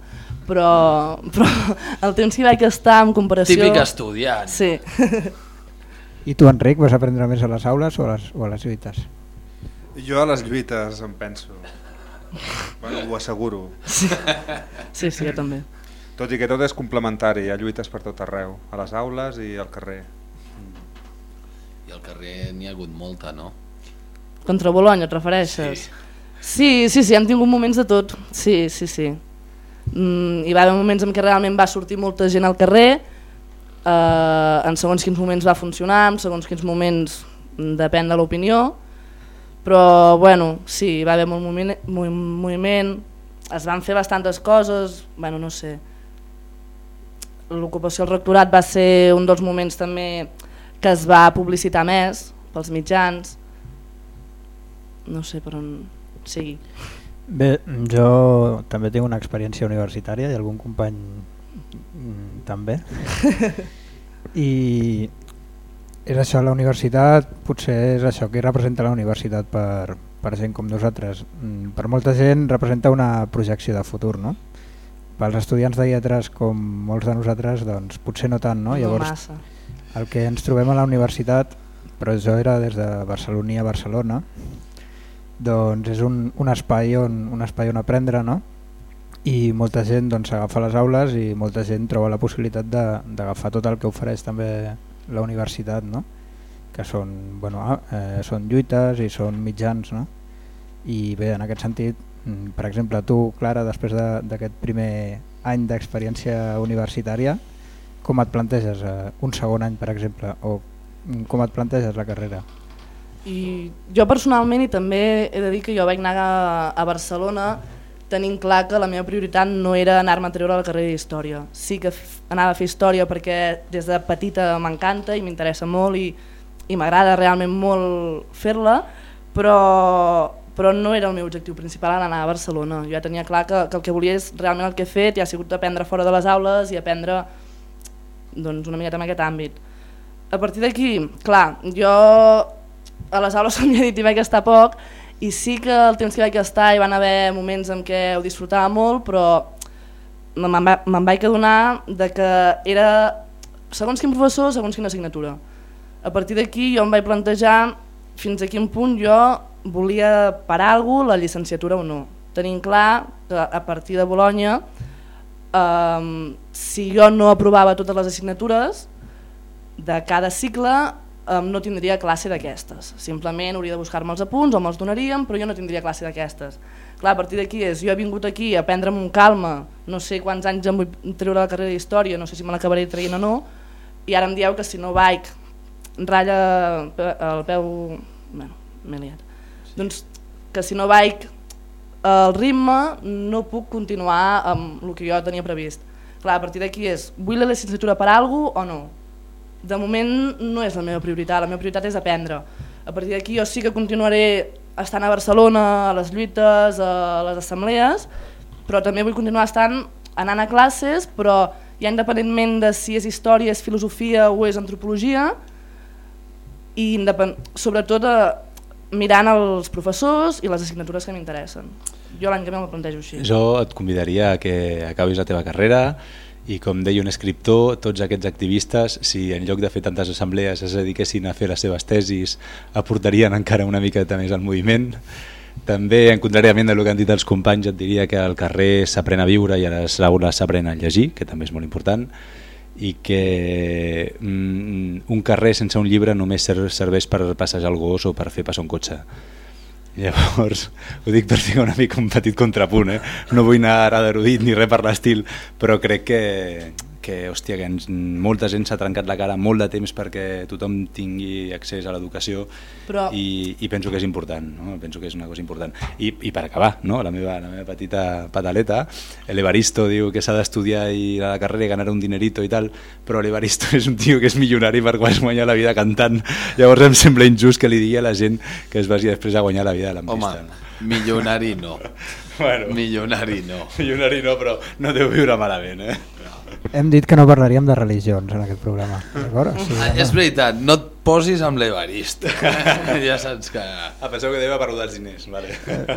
però, però <laughs> el temps que hi vaig estar en comparació... Típic estudiant. Sí. <laughs> I tu, Enric, vas aprendre més a les aules o a les, o a les lluites? Jo a les lluites em penso. Bueno, ho asseguro. Sí. sí, sí, jo també. Tot i que tot és complementari, hi ha lluites per tot arreu, a les aules i al carrer. I al carrer n'hi ha hagut molta, no? Contra Bologna et refereixes? Sí, sí, sí, hem tingut moments de tot. Sí, sí, sí. Mm, hi va haver moments en què realment va sortir molta gent al carrer, eh, en segons quins moments va funcionar, en segons quins moments mm, depèn de l'opinió, però bueno, sí, hi va haver molt moviment, mov- moviment, es van fer bastantes coses, bueno, no sé. L'ocupació al rectorat va ser un dels moments també que es va publicitar més pels mitjans, no sé per on sigui. Bé, jo també tinc una experiència universitària i algun company mm, també. <laughs> I és això, la universitat, potser és això, qui representa la universitat per, per gent com nosaltres? Mm, Per molta gent representa una projecció de futur, no? Pels estudiants de lletres com molts de nosaltres, doncs potser no tant, no? No Llavors, massa. el que ens trobem a la universitat, però jo era des de Barceloní a Barcelona, doncs és un, un, espai on, un espai on aprendre, no? I molta gent doncs, agafa les aules i molta gent troba la possibilitat de- d'agafar tot el que ofereix també la universitat, no? que són, bueno, eh, són lluites i són mitjans. No? I bé, en aquest sentit, mm, per exemple, tu, Clara, després de- d'aquest primer any d'experiència universitària, com et planteges eh, un segon any, per exemple, o mm, com et planteges la carrera? I jo personalment, i també he de dir que jo vaig anar a, a Barcelona tenint clar que la meva prioritat no era anar-me a treure la carrera d'Història. Sí que anava a fer Història perquè des de petita m'encanta i m'interessa molt i, i m'agrada realment molt fer-la, però, però no era el meu objectiu principal anar a Barcelona. Jo ja tenia clar que, que el que volia és realment el que he fet i ha sigut aprendre fora de les aules i aprendre doncs, una miqueta en aquest àmbit. A partir d'aquí, clar, jo a les aules, <laughs> com ja he dit, hi vaig estar poc i sí que el temps que vaig estar hi van haver moments en què ho disfrutava molt, però me'n va- vaig adonar de que era segons quin professor, segons quina assignatura. A partir d'aquí jo em vaig plantejar fins a quin punt jo volia per alguna la llicenciatura o no. Tenint clar que a partir de Bologna um, si jo no aprovava totes les assignatures de cada cicle um, no tindria classe d'aquestes. Simplement hauria de buscar-me els apunts o me'ls donaríem, però jo no tindria classe d'aquestes. Clar, a partir d'aquí és, jo he vingut aquí a prendre'm un calma, no sé quants anys em vull treure la carrera d'història, no sé si me l'acabaré traient o no, i ara em dieu que si no vaig ratlla el peu... Bueno, m'he liat. Doncs que si no vaig al ritme no puc continuar amb el que jo tenia previst. Clar, a partir d'aquí és, vull la licenciatura per alguna o no? De moment no és la meva prioritat, la meva prioritat és aprendre. A partir d'aquí jo sí que continuaré estant a Barcelona, a les lluites, a les assemblees, però també vull continuar estant anant a classes, però ja independentment de si és història, és filosofia o és antropologia, i sobretot eh, mirant els professors i les assignatures que m'interessen. Jo l'any que ve me'l plantejo així. Jo et convidaria a que acabis la teva carrera i com deia un escriptor, tots aquests activistes, si en lloc de fer tantes assemblees es dediquessin a fer les seves tesis, aportarien encara una miqueta més al moviment. També, en contràriament del que han dit els companys, et diria que al carrer s'aprèn a viure i a les aules s'aprèn a llegir, que també és molt important, i que mm, un carrer sense un llibre només ser, serveix per passejar el gos o per fer passar un cotxe. Llavors, <laughs> ho dic per ficar una mica un petit contrapunt, eh? no vull anar ara d'erudit ni res per l'estil, però crec que, que, hòstia, que ens, molta gent s'ha trencat la cara molt de temps perquè tothom tingui accés a l'educació Però- i, i penso que és important, no? penso que és una cosa important. I, i per acabar, no? la, meva, la meva petita pataleta, l'Evaristo diu que s'ha d'estudiar i a la carrera i ganar un dinerito i tal, però l'Evaristo <laughs> és un tio que és milionari per quan es guanya la vida cantant, llavors em sembla injust que li digui a la gent que es vagi després a guanyar la vida a Home, l'ampista. milionari no. <laughs> Bueno. Milionari no. Milionari no, però no deu viure malament, eh? Hem dit que no parlaríem de religions en aquest programa, d'acord? O sigui, Ah, és veritat, no et posis amb l'Evarist. <laughs> ja saps que... Ah, penseu que deia per rodar els diners, vale.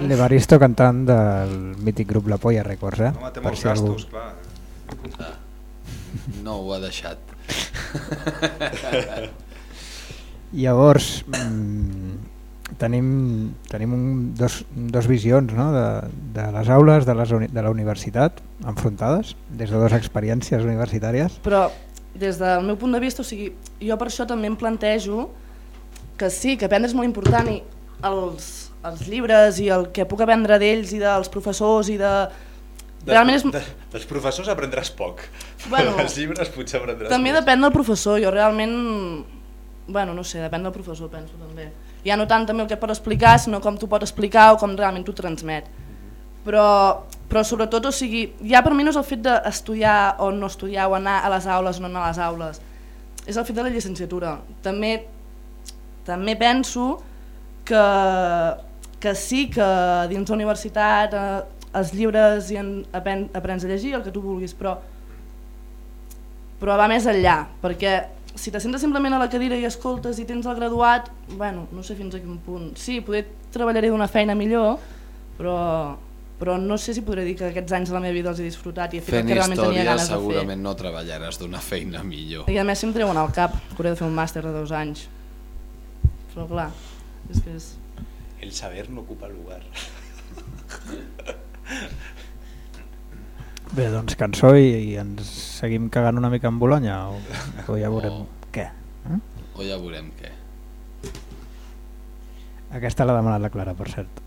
L'Evaristo cantant del mític grup La Polla Records, eh? Home, té Per molts si algú- gastos, clar. Ah, No ho ha deixat. <laughs> Llavors, mm, tenim, tenim un, dos, dos visions no? de, de les aules de, les, uni- de la universitat enfrontades, des de dues experiències universitàries. Però des del meu punt de vista, o sigui, jo per això també em plantejo que sí, que aprendre és molt important i els, els llibres i el que puc aprendre d'ells i dels professors i de... Realment és... de, dels professors aprendràs poc, Bueno, però <laughs> dels llibres potser aprendràs També més. depèn del professor, jo realment... Bueno, no sé, depèn del professor, penso també. Ja no tant també el que pot explicar, sinó com tu pot explicar o com realment t'ho transmet. Però, però sobretot, o sigui, ja per mi no és el fet d'estudiar o no estudiar o anar a les aules o no anar a les aules. És el fet de la llicenciatura. També, també penso que, que sí que dins la universitat eh, els llibres i en, apren, aprens a llegir el que tu vulguis, però però va més enllà, perquè si te sentes simplement a la cadira i escoltes i tens el graduat, bueno, no sé fins a quin punt. Sí, poder treballaré d'una feina millor, però, però no sé si podré dir que aquests anys de la meva vida els he disfrutat i he fet Fent el que realment tenia història ganes de fer. segurament no treballaràs d'una feina millor. I a més si em treuen al cap que hauré de fer un màster de dos anys. Però clar, és que és... El saber no ocupa lugar. <laughs> Bé, doncs cançó i, i ens seguim cagant una mica en Bologna o, o ja <laughs> veurem O- què. Eh? O ja veurem què. Aquesta l'ha demanat la Clara, per cert.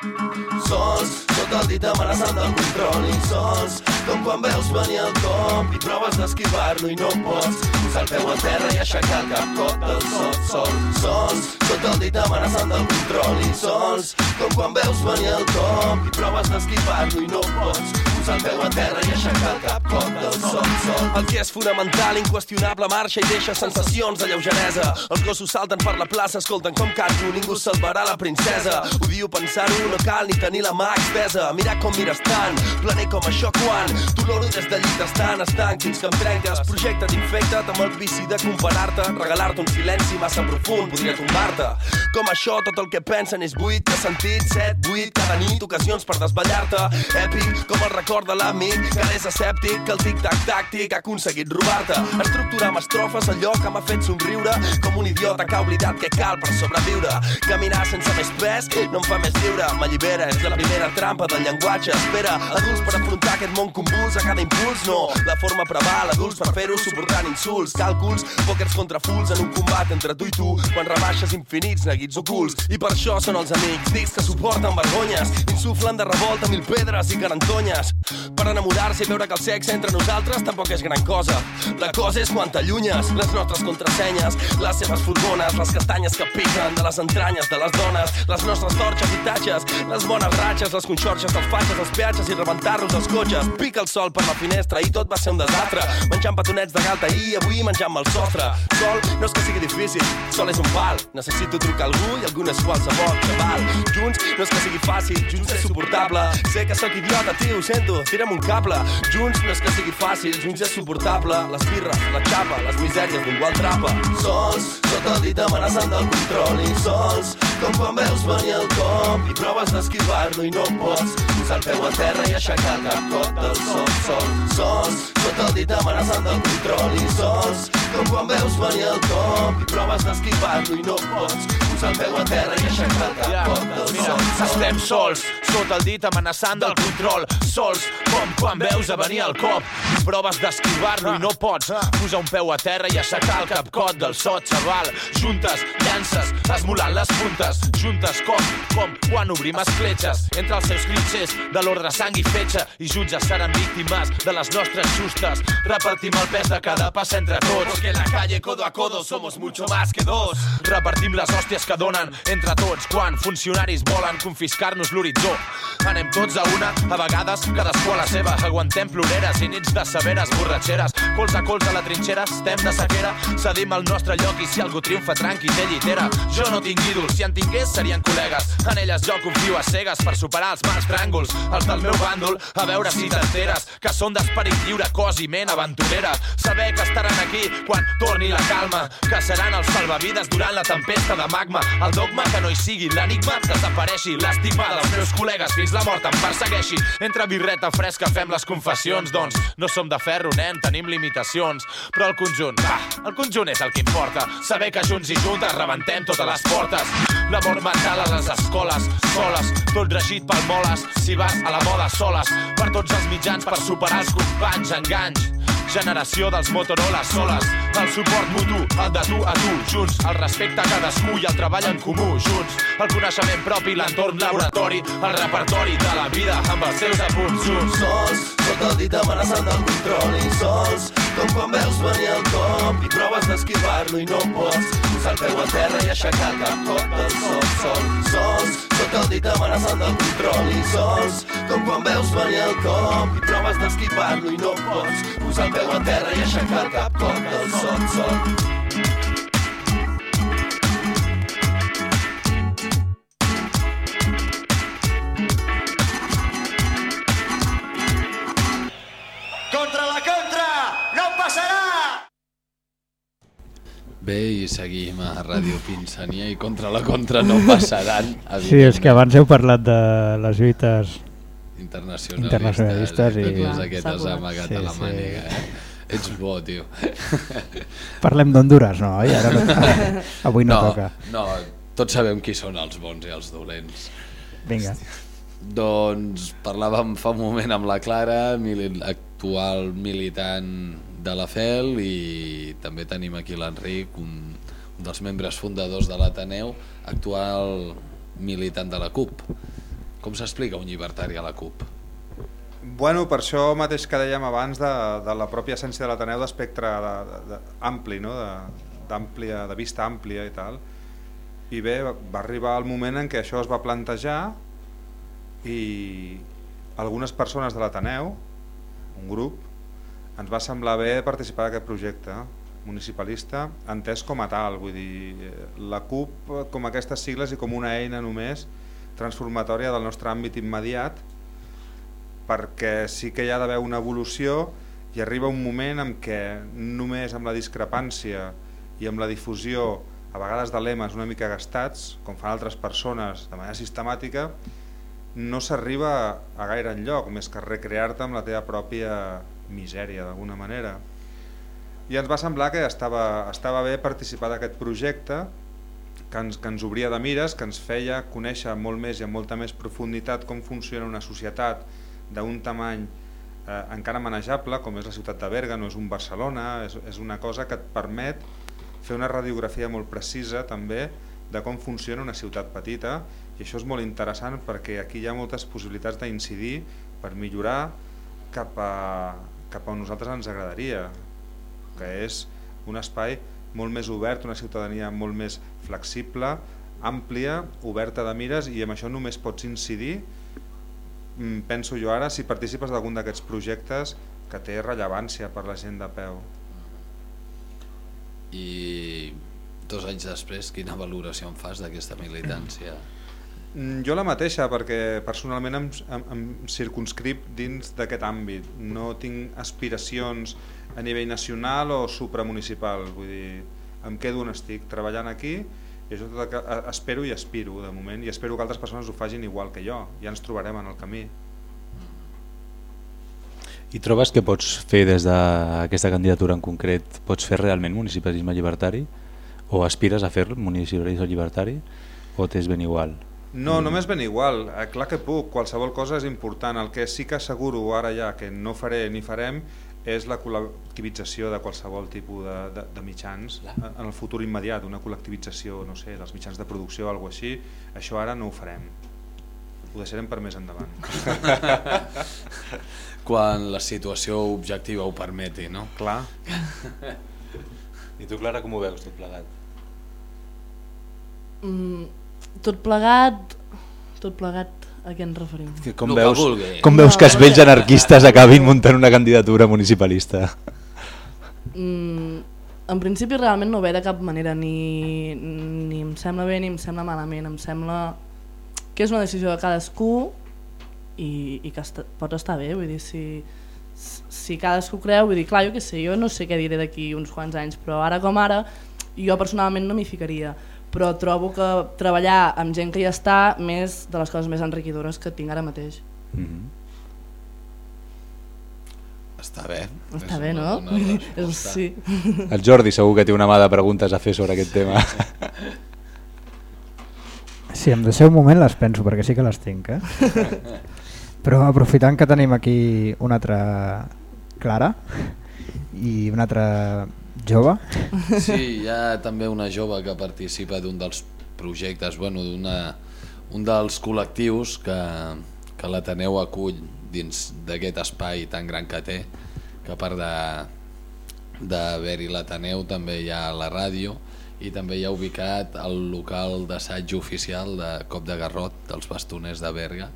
Sols, sota el dit amenaçant del control Insols, com quan veus venir el cop i proves d'esquivar-lo i no pots. Posar el peu a terra i aixecar cap cot del sol sol Sols, sota el dit amenaçant del control Insols, com quan veus venir el cop i proves d'esquivar-lo i no pots posar el a terra i aixecar el cap cot del sol sol El que és fonamental, inqüestionable, marxa i deixa sensacions de lleugeresa. Els gossos salten per la plaça, escolten com canto, ningú salvarà la princesa. Ho diu pensant-ho, no cal ni tenir la mà expesa. mira com mires tant, planer com això quan tu l'oro des de llit estan estanc fins que em trenques, projecte d'infecta't amb el vici de comparar-te, regalar-te un silenci massa profund, podria tombar-te. Com això, tot el que pensen és buit, de sentit, set, vuit, cada nit, ocasions per desballar-te, èpic, com el record de l'amic, que és escèptic, que el tic-tac tàctic ha aconseguit robar-te, estructurar amb estrofes allò que m'ha fet somriure, com un idiota que ha oblidat que cal per sobreviure, caminar sense més pes no em fa més lliure, m'allibera, és la primera trampa del llenguatge, espera, adults per afrontar aquest món convuls a cada impuls, no, la forma preval, adults per fer-ho suportant insults, càlculs, pòquers contra fulls en un combat entre tu i tu, quan rebaixes infinits neguits ocults, i per això són els amics, dics que suporten vergonyes, insuflen de revolta mil pedres i garantonyes, per enamorar-se i veure que el sexe entre nosaltres tampoc és gran cosa. La cosa és quan t'allunyes, les nostres contrasenyes, les seves furgones, les castanyes que piquen de les entranyes de les dones, les nostres torxes i tatxes, les bones ratxes, les conxorxes dels fatxes, els peatges i rebentar-los els cotxes. Pica el sol per la finestra i tot va ser un desastre. Menjant petonets de galta i avui menjant-me el sostre. Sol no és que sigui difícil, sol és un pal. Necessito trucar algú i algun és qualsevol, xaval. Junts no és que sigui fàcil, junts és suportable. Sé que sóc idiota, tio, ho sento, tira'm un cable. Junts no és que sigui fàcil, junts és suportable. Les birres, la xapa, les misèries d'un gual trapa. Sols, sota el dit amenaçant del control i sols, com quan veus venir el cop i proves d'esquivar-lo i no pots posar el peu a terra i aixecar cap cop del sol, sol, sols, sota el dit amenaçant del control i sols, com quan veus venir el cop. I proves d'esquivar-lo i no pots. Posar el peu a terra i aixecar cap Ja, cop del mira, sol, estem sols, sota el dit amenaçant del control, sols, com quan veus a venir el cop, proves d'esquivar-lo i no pots. Posar un peu a terra i aixecar el capcot del sot, xaval, juntes, llances, esmolant les puntes, juntes com, com quan obrim escletxes, entre els seus clitxers de l'ordre sang i fetge, i jutges seran víctimes de les nostres justes, repartim el pes de cada pas entre tots, porque en la calle codo a codo somos mucho más que dos, repartim les hòsties que donen entre tots, quan funcionaris volen confiscar-nos l'horitzó, anem tots a una, a vegades cadascú a la seva, aguantem ploreres i nits de severes borratxeres, cols a cols a la trinxera, estem de sequera, cedim el nostre lloc i si algú triomfa tranqui té llitera. Jo no tinc ídols, si en tingués serien col·legues, en elles jo confio a cegues per superar els mals tràngols, els del meu bàndol, a veure si t'enteres, que són d'esperit lliure, cos i ment aventurera, saber que estaran aquí quan torni la calma, que seran els salvavides durant la tempesta de magma, el dogma que no hi sigui, l'enigma desapareixi, l'estigma dels meus col·legues fins la mort em persegueixi, entre birreta fresca fem les confessions, doncs. No som de ferro, nen, tenim limitacions, però el conjunt, va, el conjunt és el que importa, saber que junts i juntes rebentem totes les portes, l'amor mental a les escoles, soles, tot regit pel moles, si vas a la moda soles, per tots els mitjans per superar els companys, enganys, generació dels Motorola soles, el suport mutu, el de tu a tu, junts, el respecte a cadascú i el treball en comú, junts, el coneixement propi, l'entorn laboratori, el repertori de la vida amb els seus apunts, junts. Sols, sota el dit amenaçant del control. I sols, com quan veus venir el cop. I proves d'esquivar-lo i no pots. Posar el peu a terra i aixecar cap cop. Del sol, sol, sols, sota el dit amenaçant del control i sols, com quan veus venir el cop i proves d'esquivar-lo i no pots. Posar el peu a terra i aixecar cap cop del sol, sol. Bé, i seguim a Ràdio Pinsania i contra la contra no passaran. Sí, és que abans heu parlat de les lluites internacionalistes, internacionalistes i... i... totes aquestes amagat sí, a la màniga, eh? Ets bo, tio. <laughs> Parlem d'Honduras, no? I ara no... <laughs> Avui no, no toca. No, tots sabem qui són els bons i els dolents. Vinga. Doncs parlàvem fa un moment amb la Clara, mili actual militant de la FEL i també tenim aquí l'Enric, un, un dels membres fundadors de l'Ateneu, actual militant de la CUP. Com s'explica un llibertari a la CUP? Bueno, per això mateix que dèiem abans de, de la pròpia essència de l'Ateneu d'espectre de, de, de, ampli, no? de, d'àmplia, de vista àmplia i tal. I bé, va arribar el moment en què això es va plantejar i algunes persones de l'Ateneu, un grup, ens va semblar bé participar d'aquest projecte municipalista entès com a tal, vull dir, la CUP com aquestes sigles i com una eina només transformatòria del nostre àmbit immediat perquè sí que hi ha d'haver una evolució i arriba un moment en què només amb la discrepància i amb la difusió a vegades de lemes una mica gastats, com fan altres persones de manera sistemàtica, no s'arriba a gaire enlloc, més que recrear-te amb la teva pròpia misèria d'alguna manera. I ens va semblar que estava, estava bé participar d'aquest projecte que ens, que ens obria de mires, que ens feia conèixer molt més i amb molta més profunditat com funciona una societat d'un tamany eh, encara manejable, com és la ciutat de Berga, no és un Barcelona, és, és una cosa que et permet fer una radiografia molt precisa també de com funciona una ciutat petita i això és molt interessant perquè aquí hi ha moltes possibilitats d'incidir per millorar cap a, cap a nosaltres ens agradaria, que és un espai molt més obert, una ciutadania molt més flexible, àmplia, oberta de mires i amb això només pots incidir, mm, penso jo ara, si participes d'algun d'aquests projectes que té rellevància per la gent de peu. I dos anys després, quina valoració en fas d'aquesta militància? Mm, Jo la mateixa, perquè personalment em, em, em circunscrip dins d'aquest àmbit. No tinc aspiracions a nivell nacional o supramunicipal. Vull dir, em quedo on estic, treballant aquí, i això tot que espero i aspiro de moment, i espero que altres persones ho fagin igual que jo. Ja ens trobarem en el camí. I trobes que pots fer des d'aquesta candidatura en concret, pots fer realment municipalisme llibertari? O aspires a fer municipalisme llibertari? O t'és ben igual? No, només ben igual, eh, clar que puc, qualsevol cosa és important. El que sí que asseguro ara ja que no faré ni farem és la col·lectivització de qualsevol tipus de, de, de mitjans en el futur immediat, una col·lectivització no sé, dels mitjans de producció o alguna així, això ara no ho farem. Ho deixarem per més endavant. <laughs> Quan la situació objectiva ho permeti, no? Clar. I tu, Clara, com ho veus tot plegat? Mm, tot plegat, tot plegat a què ens referim? Que com veus, com veus que els vells anarquistes acabin muntant una candidatura municipalista? Mm, en principi realment no ve de cap manera, ni, ni em sembla bé ni em sembla malament, em sembla que és una decisió de cadascú i, i que està, pot estar bé, vull dir, si, si cadascú creu, vull dir, clar, jo què sé, jo no sé què diré d'aquí uns quants anys, però ara com ara, jo personalment no m'hi ficaria, però trobo que treballar amb gent que ja està més de les coses més enriquidores que tinc ara mateix. Mm -hmm. Està bé. Està bé, no? <laughs> sí. El Jordi segur que té una mà de preguntes a fer sobre aquest tema. Si em deixeu un moment les penso, perquè sí que les tinc. Eh? <laughs> Però aprofitant que tenim aquí una altra Clara i una altra jove. Sí, hi ha també una jove que participa d'un dels projectes, bueno, un dels col·lectius que, que l'Ateneu acull dins d'aquest espai tan gran que té, que a part d'haver-hi l'Ateneu també hi ha la ràdio i també hi ha ubicat el local d'assaig oficial de Cop de Garrot dels bastoners de Berga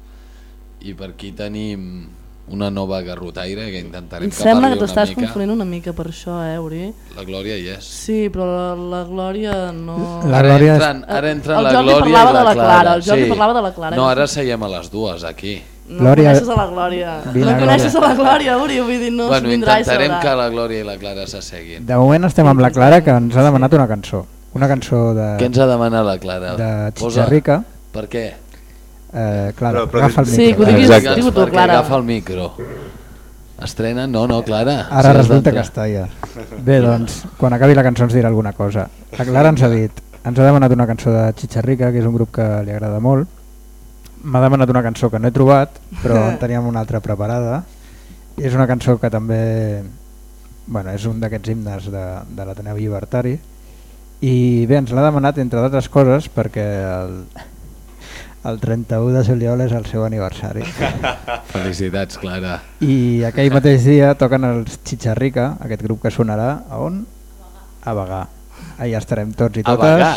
i per aquí tenim una nova garrotaire que intentarem Em que sembla parli que una t'estàs confonent una mica per això, eh, Uri? La Glòria hi és. Sí, però la, la Glòria no... La Ara Glòria és- entren, ara entren El la Jordi Glòria parlava i la de la Clara. Clara, el Jordi parlava de la Clara. No, ara seiem a les dues aquí. No Glòria- coneixes a la Glòria. Vine, no coneixes a la Glòria, Uri, vull dir, no bueno, intentarem que la Glòria i la Clara s'asseguin. De moment estem amb la Clara que ens ha demanat una cançó. Una cançó de, Què ens ha demanat la Clara? de Posa- Xitxarrica. Per què? Eh, Clara, Però- però- agafa el Sí, micro. que ho diguis- Exacte, digue-ho tu, perquè Clara. agafa el micro. Estrena? No, no, Clara. Ara Si resulta que està ja. Bé, doncs, quan acabi la cançó ens dirà alguna cosa. La Clara ens ha dit, ens ha demanat una cançó de Xitxarrica, que és un grup que li agrada molt. M'ha demanat una cançó que no he trobat, però en teníem una altra preparada. I és una cançó que també bueno, és un d'aquests himnes de, de l'Ateneu Llibertari. I bé, ens l'ha demanat, entre d'altres coses, perquè el, el 31 de juliol és el seu aniversari. <laughs> Felicitats, Clara. I aquell mateix dia toquen els Chicharrica, aquest grup que sonarà a on? A Bagà. Allà estarem tots i A totes. Bagà?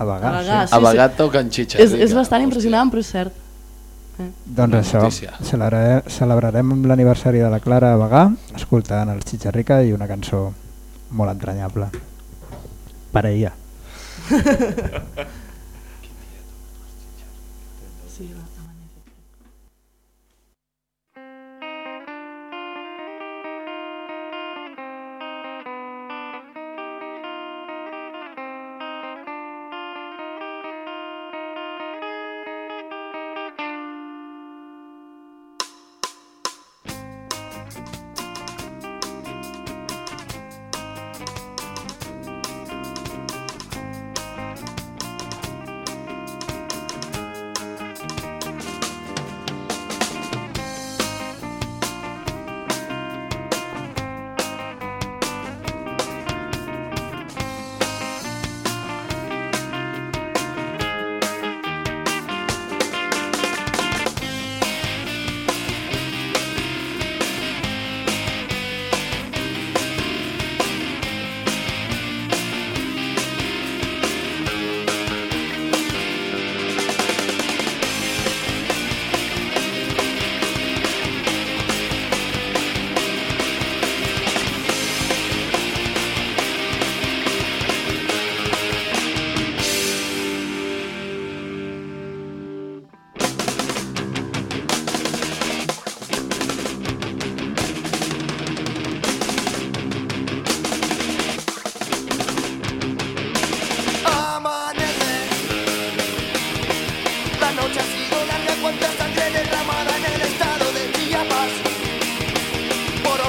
A Bagà, A Bagà, sí. A vegades toquen xitxarrica. És, és bastant impressionant, però és cert. Eh. Doncs Bona això, notícia. celebrarem, celebrarem l'aniversari de la Clara a Bagà, escoltant els Chicharrica i una cançó molt entranyable. Per a ella. <laughs>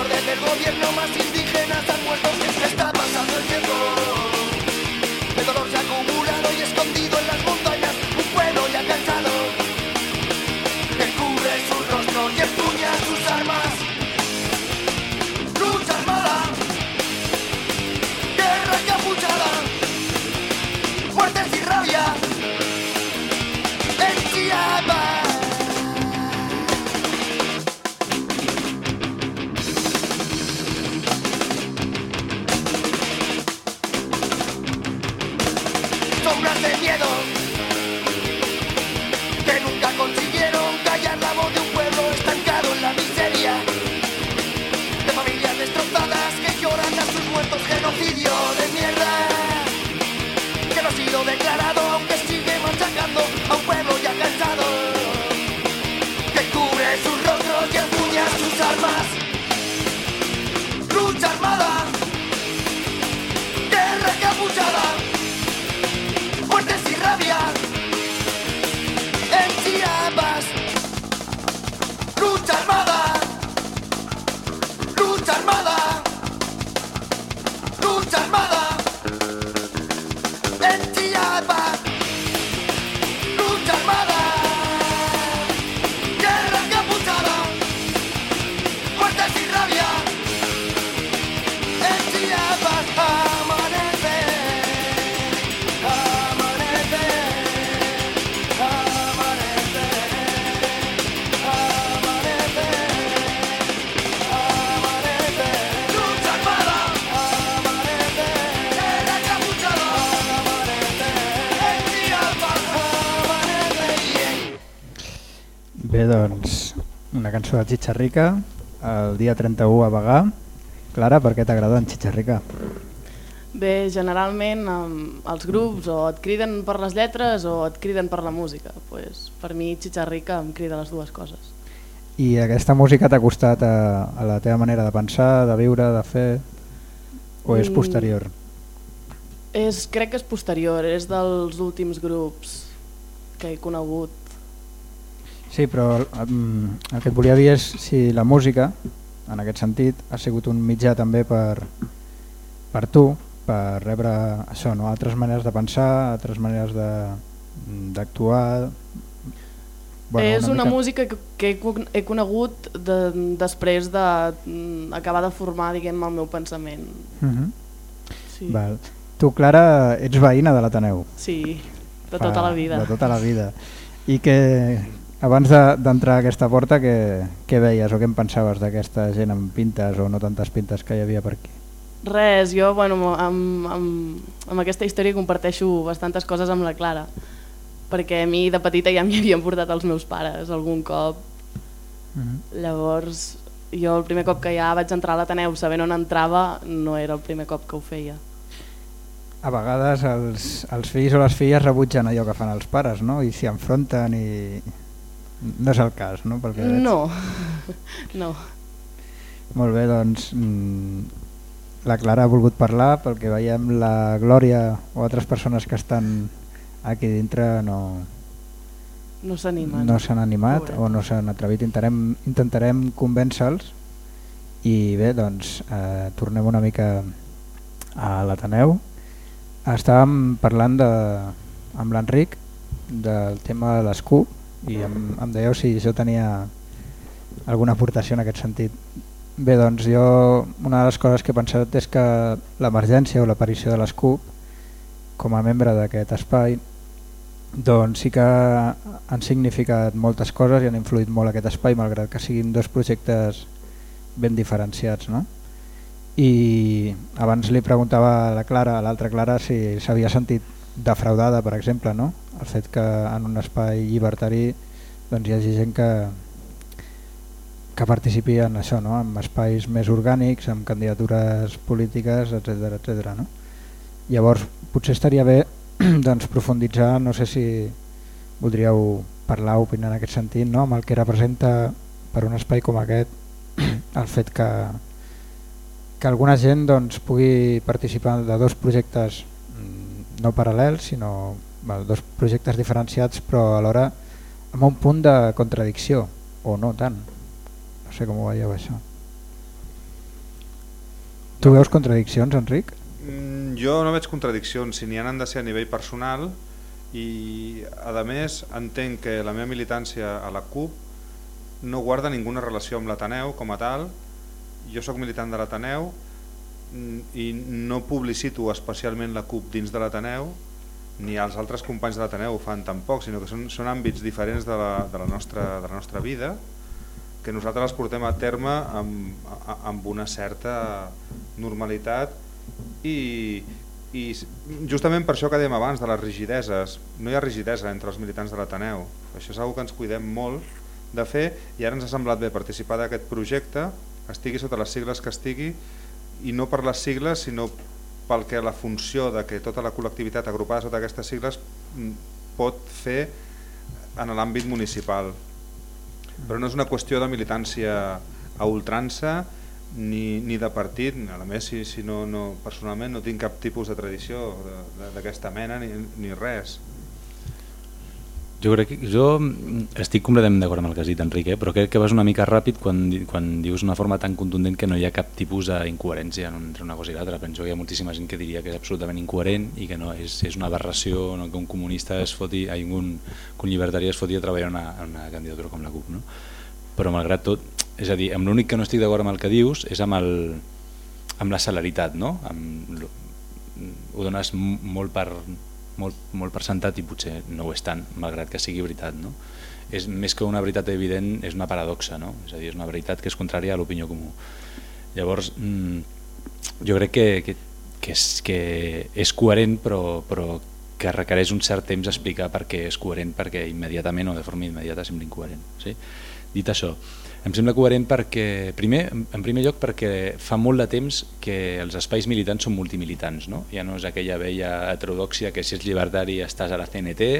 orden del gobierno más indígenas han muerto. ¿Qué está pasando el tiempo? Cançó de Xitxarrica, el dia 31 a Bagà. Clara, per què t'agrada en Xitxarrica? Bé, generalment els grups o et criden per les lletres o et criden per la música. Pues, per mi Xitxarrica em crida les dues coses. I aquesta música t'ha costat a, a la teva manera de pensar, de viure, de fer, o és Mm. posterior? És, crec que és posterior, és dels últims grups que he conegut. Sí, però um, el que et volia dir és si la música, en aquest sentit, ha sigut un mitjà també per, per tu, per rebre això, no? altres maneres de pensar, altres maneres de- d'actuar... Bueno, és una, una música que, que he, con- he conegut de, després d'acabar de, de formar diguem, el meu pensament. Uh -huh. Sí. Val. Tu, Clara, ets veïna de l'Ateneu. Sí, de tota la vida. De tota la vida. I que abans de- d'entrar a aquesta porta, què, què veies o què en pensaves d'aquesta gent amb pintes o no tantes pintes que hi havia per aquí? Res, jo bueno, amb, amb, amb aquesta història comparteixo bastantes coses amb la Clara, perquè a mi de petita ja <laughs> m'hi havien portat els meus pares algun cop. Llavors, jo el primer cop que ja vaig entrar a l'Ateneu sabent on entrava no era el primer cop que ho feia. A vegades els, els fills o les filles rebutgen allò que fan els pares no? i s'hi enfronten i no és el cas, no? Pel que veig. No, no. Molt bé, doncs mm, la Clara ha volgut parlar pel que veiem la Glòria o altres persones que estan aquí dintre no, No s'animen. no s'han animat o no s'han atrevit. Intentarem, intentarem convèncer-los i bé, doncs eh, tornem una mica a l'Ateneu. Estàvem parlant de, amb l'Enric del tema de l'escup i em, em dèieu si jo tenia alguna aportació en aquest sentit. Bé, doncs jo una de les coses que he pensat és que l'emergència o l'aparició de l'escup com a membre d'aquest espai doncs sí que han significat moltes coses i han influït molt aquest espai malgrat que siguin dos projectes ben diferenciats no? i abans li preguntava a la Clara, a l'altra Clara si s'havia sentit defraudada per exemple no? El fet que en un espai llibertari doncs hi hagi gent que que participi en això, no? en espais més orgànics, amb candidatures polítiques, etc etc. no? Llavors, potser estaria bé <clears throat> doncs, profunditzar, no sé si voldríeu parlar opinar en aquest sentit, no? amb el que representa per un espai com aquest <clears throat> el fet que, que alguna gent doncs, pugui participar de dos projectes mm, no paral·lels, sinó bueno, dos projectes diferenciats però alhora amb un punt de contradicció, o no tant. No sé com ho veieu això. Tu veus contradiccions, Enric? Mm, jo no veig contradiccions, si n'hi han de ser a nivell personal i a més entenc que la meva militància a la CUP no guarda ninguna relació amb l'Ateneu com a tal, jo sóc militant de l'Ateneu mm, i no publicito especialment la CUP dins de l'Ateneu ni els altres companys de l'Ateneu ho fan tampoc, sinó que són, són àmbits diferents de la, de, la nostra, de la nostra vida que nosaltres els portem a terme amb, amb una certa normalitat i, i justament per això que dèiem abans de les rigideses, no hi ha rigidesa entre els militants de l'Ateneu, això és una que ens cuidem molt de fer i ara ens ha semblat bé participar d'aquest projecte, estigui sota les sigles que estigui i no per les sigles sinó pel que la funció de que tota la col·lectivitat agrupada sota aquestes sigles mm, pot fer en l'àmbit municipal. Però no és una qüestió de militància a ultrança ni, ni de partit, a més si, si no, no, personalment no tinc cap tipus de tradició d'aquesta mena ni, ni res. Jo crec que jo estic completament d'acord amb el que has dit, Enric, eh? però crec que vas una mica ràpid quan, quan dius una forma tan contundent que no hi ha cap tipus d'incoherència entre una cosa i l'altra. Penso que hi ha moltíssima gent que diria que és absolutament incoherent i que no és, és una aberració no? que un comunista es foti, ai, un, que un llibertari es foti a treballar en una, una candidatura com la CUP. No? Però malgrat tot, és a dir, amb l'únic que no estic d'acord amb el que dius és amb, el, amb la celeritat, no? Amb, ho dones molt per molt, molt percentat i potser no ho és tant, malgrat que sigui veritat. No? És més que una veritat evident, és una paradoxa, no? és a dir, és una veritat que és contrària a l'opinió comú. Llavors, mmm, jo crec que, que, que, és, que és coherent però, però que requereix un cert temps explicar per què és coherent, perquè immediatament o de forma immediata sembla incoherent. Sí? Dit això, em sembla coherent perquè, primer, en primer lloc perquè fa molt de temps que els espais militants són multimilitants, no? ja no és aquella vella heterodòxia que si ets llibertari estàs a la CNT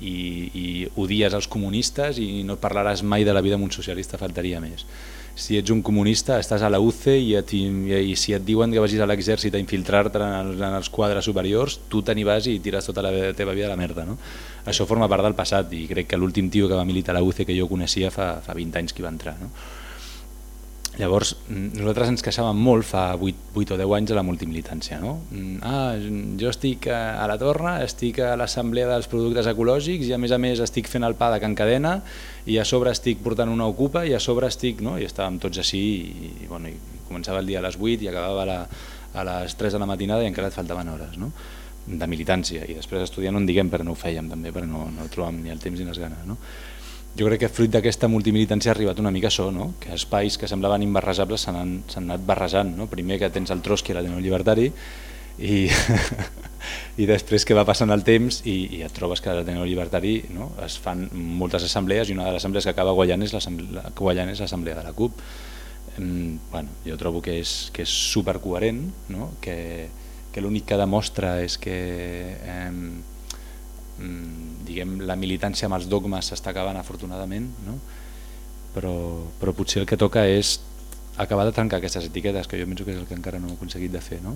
i, i odies els comunistes i no parlaràs mai de la vida amb un socialista, faltaria més si ets un comunista estàs a la UCE i, et, i, i si et diuen que vagis a l'exèrcit a infiltrar-te en, en els quadres superiors, tu te n'hi vas i tires tota la teva vida a la merda. No? Això forma part del passat i crec que l'últim tio que va militar a la UCE que jo coneixia fa, fa 20 anys que va entrar. No? Llavors, nosaltres ens queixàvem molt fa 8, 8 o 10 anys de la multimilitància. No? Ah, jo estic a la torna, estic a l'assemblea dels productes ecològics i a més a més estic fent el pa de Can Cadena i a sobre estic portant una ocupa i a sobre estic... No? I estàvem tots així i, i, bueno, i començava el dia a les 8 i acabava a, la, a les 3 de la matinada i encara et faltaven hores no? de militància i després estudiant no en diguem però no ho fèiem també perquè no, no trobàvem ni el temps ni les ganes. No? Jo crec que fruit d'aquesta multimilitància ha arribat una mica això, no? que espais que semblaven imbarrejables s'han anat barrejant. No? Primer que tens el Trotsky, l'Ateneu Llibertari, i, <laughs> i després que va passant el temps i, i et trobes que a l'Ateneu Llibertari no? es fan moltes assemblees i una de les assemblees que acaba guanyant és l'assemblea de la CUP. Mm, bueno, jo trobo que és, que és supercoherent, no? que, que l'únic que demostra és que eh, diguem, la militància amb els dogmes s'està acabant afortunadament, no? però, però potser el que toca és acabar de trencar aquestes etiquetes, que jo penso que és el que encara no hem aconseguit de fer. No?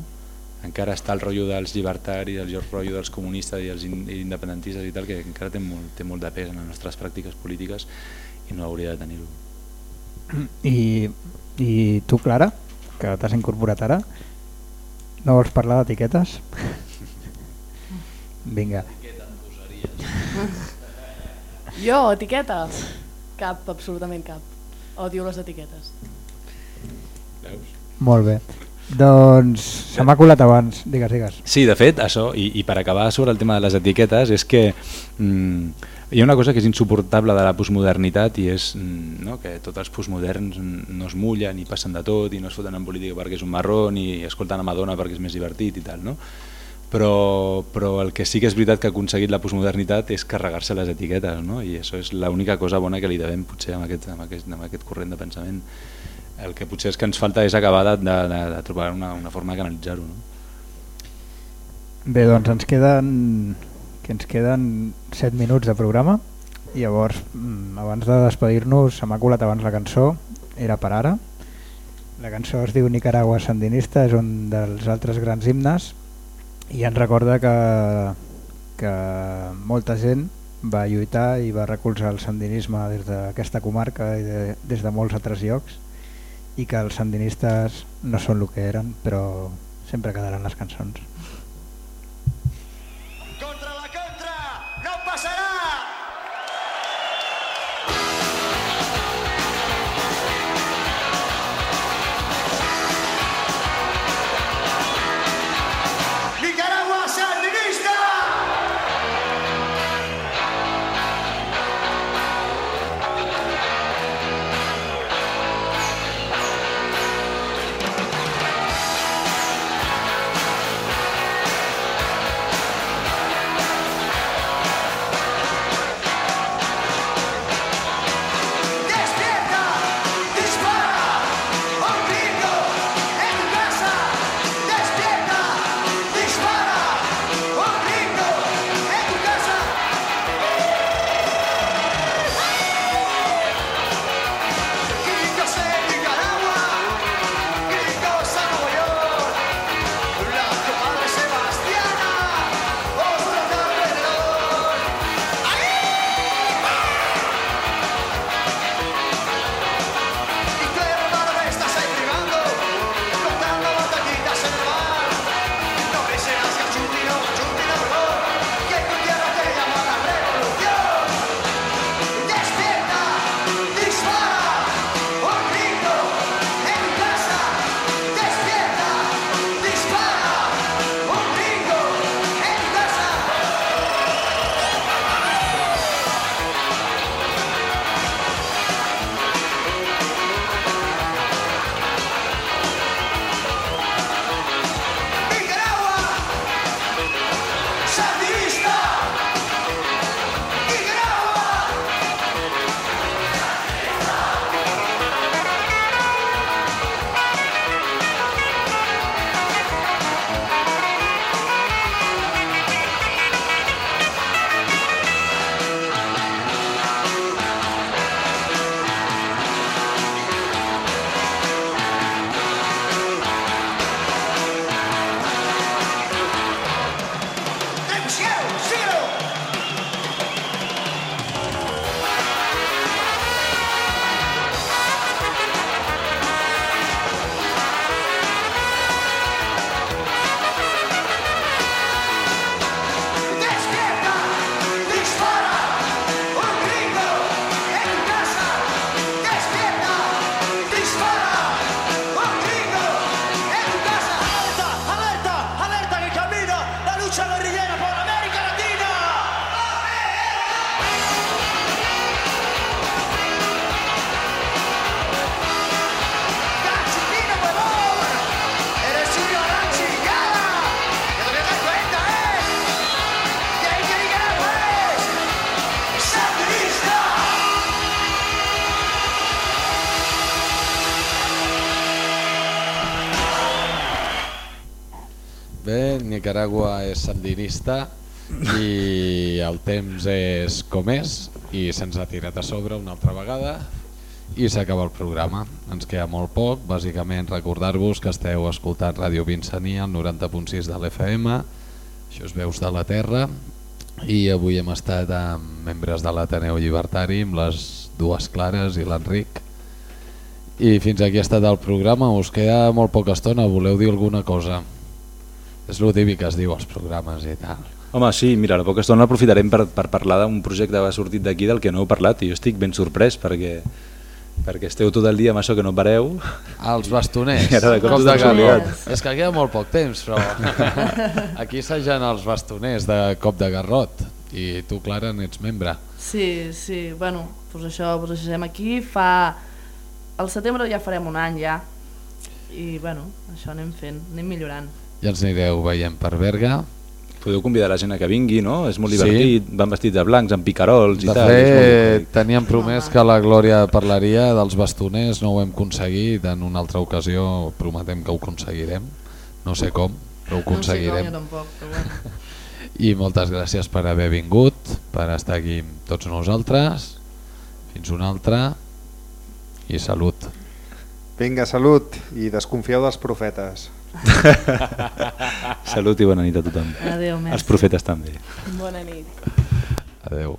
Encara està el rotllo dels llibertaris, el rotllo dels comunistes i els independentistes i tal, que encara té molt, té molt de pes en les nostres pràctiques polítiques i no hauria de tenir-ho. I, I tu, Clara, que t'has incorporat ara, no vols parlar d'etiquetes? <laughs> Vinga. Jo, etiquetes? Cap, absolutament cap. Odio les etiquetes. Veus? Molt bé. Doncs se m'ha colat abans, digues, digues. Sí, de fet, això, i, i per acabar sobre el tema de les etiquetes, és que mm, hi ha una cosa que és insuportable de la postmodernitat i és mm, no, que tots els postmoderns no es mullen i passen de tot i no es foten en política perquè és un marrón i escolten a Madonna perquè és més divertit i tal, no? Però, però el que sí que és veritat que ha aconseguit la postmodernitat és carregar-se les etiquetes no? i això és l'única cosa bona que li devem potser amb aquest, amb, aquest, amb aquest corrent de pensament el que potser és que ens falta és acabar de, de, de, de trobar una, una forma de canalitzar-ho no? Bé, doncs ens queden que ens queden 7 minuts de programa llavors mm, abans de despedir-nos se m'ha colat abans la cançó era per ara la cançó es diu Nicaragua Sandinista és un dels altres grans himnes i ens recorda que, que molta gent va lluitar i va recolzar el sandinisme des d'aquesta comarca i de, des de molts altres llocs i que els sandinistes no són el que eren, però sempre quedaran les cançons. Nicaragua és sandinista i el temps és com és i se'ns ha tirat a sobre una altra vegada i s'acaba el programa. Ens queda molt poc, bàsicament recordar-vos que esteu escoltant Ràdio Vincení al 90.6 de l'FM, això és Veus de la Terra, i avui hem estat amb membres de l'Ateneu Llibertari, amb les dues Clares i l'Enric. I fins aquí ha estat el programa, us queda molt poca estona, voleu dir alguna cosa? És el típic que es diu als programes i tal. Home, sí, mira, la poca estona aprofitarem per, per parlar d'un projecte que va sortit d'aquí del que no heu parlat i jo estic ben sorprès perquè perquè esteu tot el dia amb això que no pareu. Els bastoners, <laughs> I ara de cop us oblidat. És que queda molt poc temps, però <laughs> aquí s'agen els bastoners de cop de garrot i tu, Clara, n'ets membre. Sí, sí, bueno, doncs això, doncs això estem aquí, fa... Al setembre ja farem un any ja, i bueno, això anem fent, anem millorant. Ja ens anireu veient per Berga. Podeu convidar la gent a que vingui, no? És molt Sí. divertit, van vestits de blancs, amb picarols i De tal. és molt fet, teníem promès que la Glòria parlaria dels bastoners, no ho hem aconseguit, en una altra ocasió prometem que ho aconseguirem, no sé com, però ho No sé com, aconseguirem. jo tampoc, però <laughs> bueno. I moltes gràcies per haver vingut, per estar aquí amb tots nosaltres. Fins una altra i salut. Vinga, salut i desconfieu dels profetes. Salut i bona nit a tothom. Adéu. Els profetes també. Bona nit. Adeu.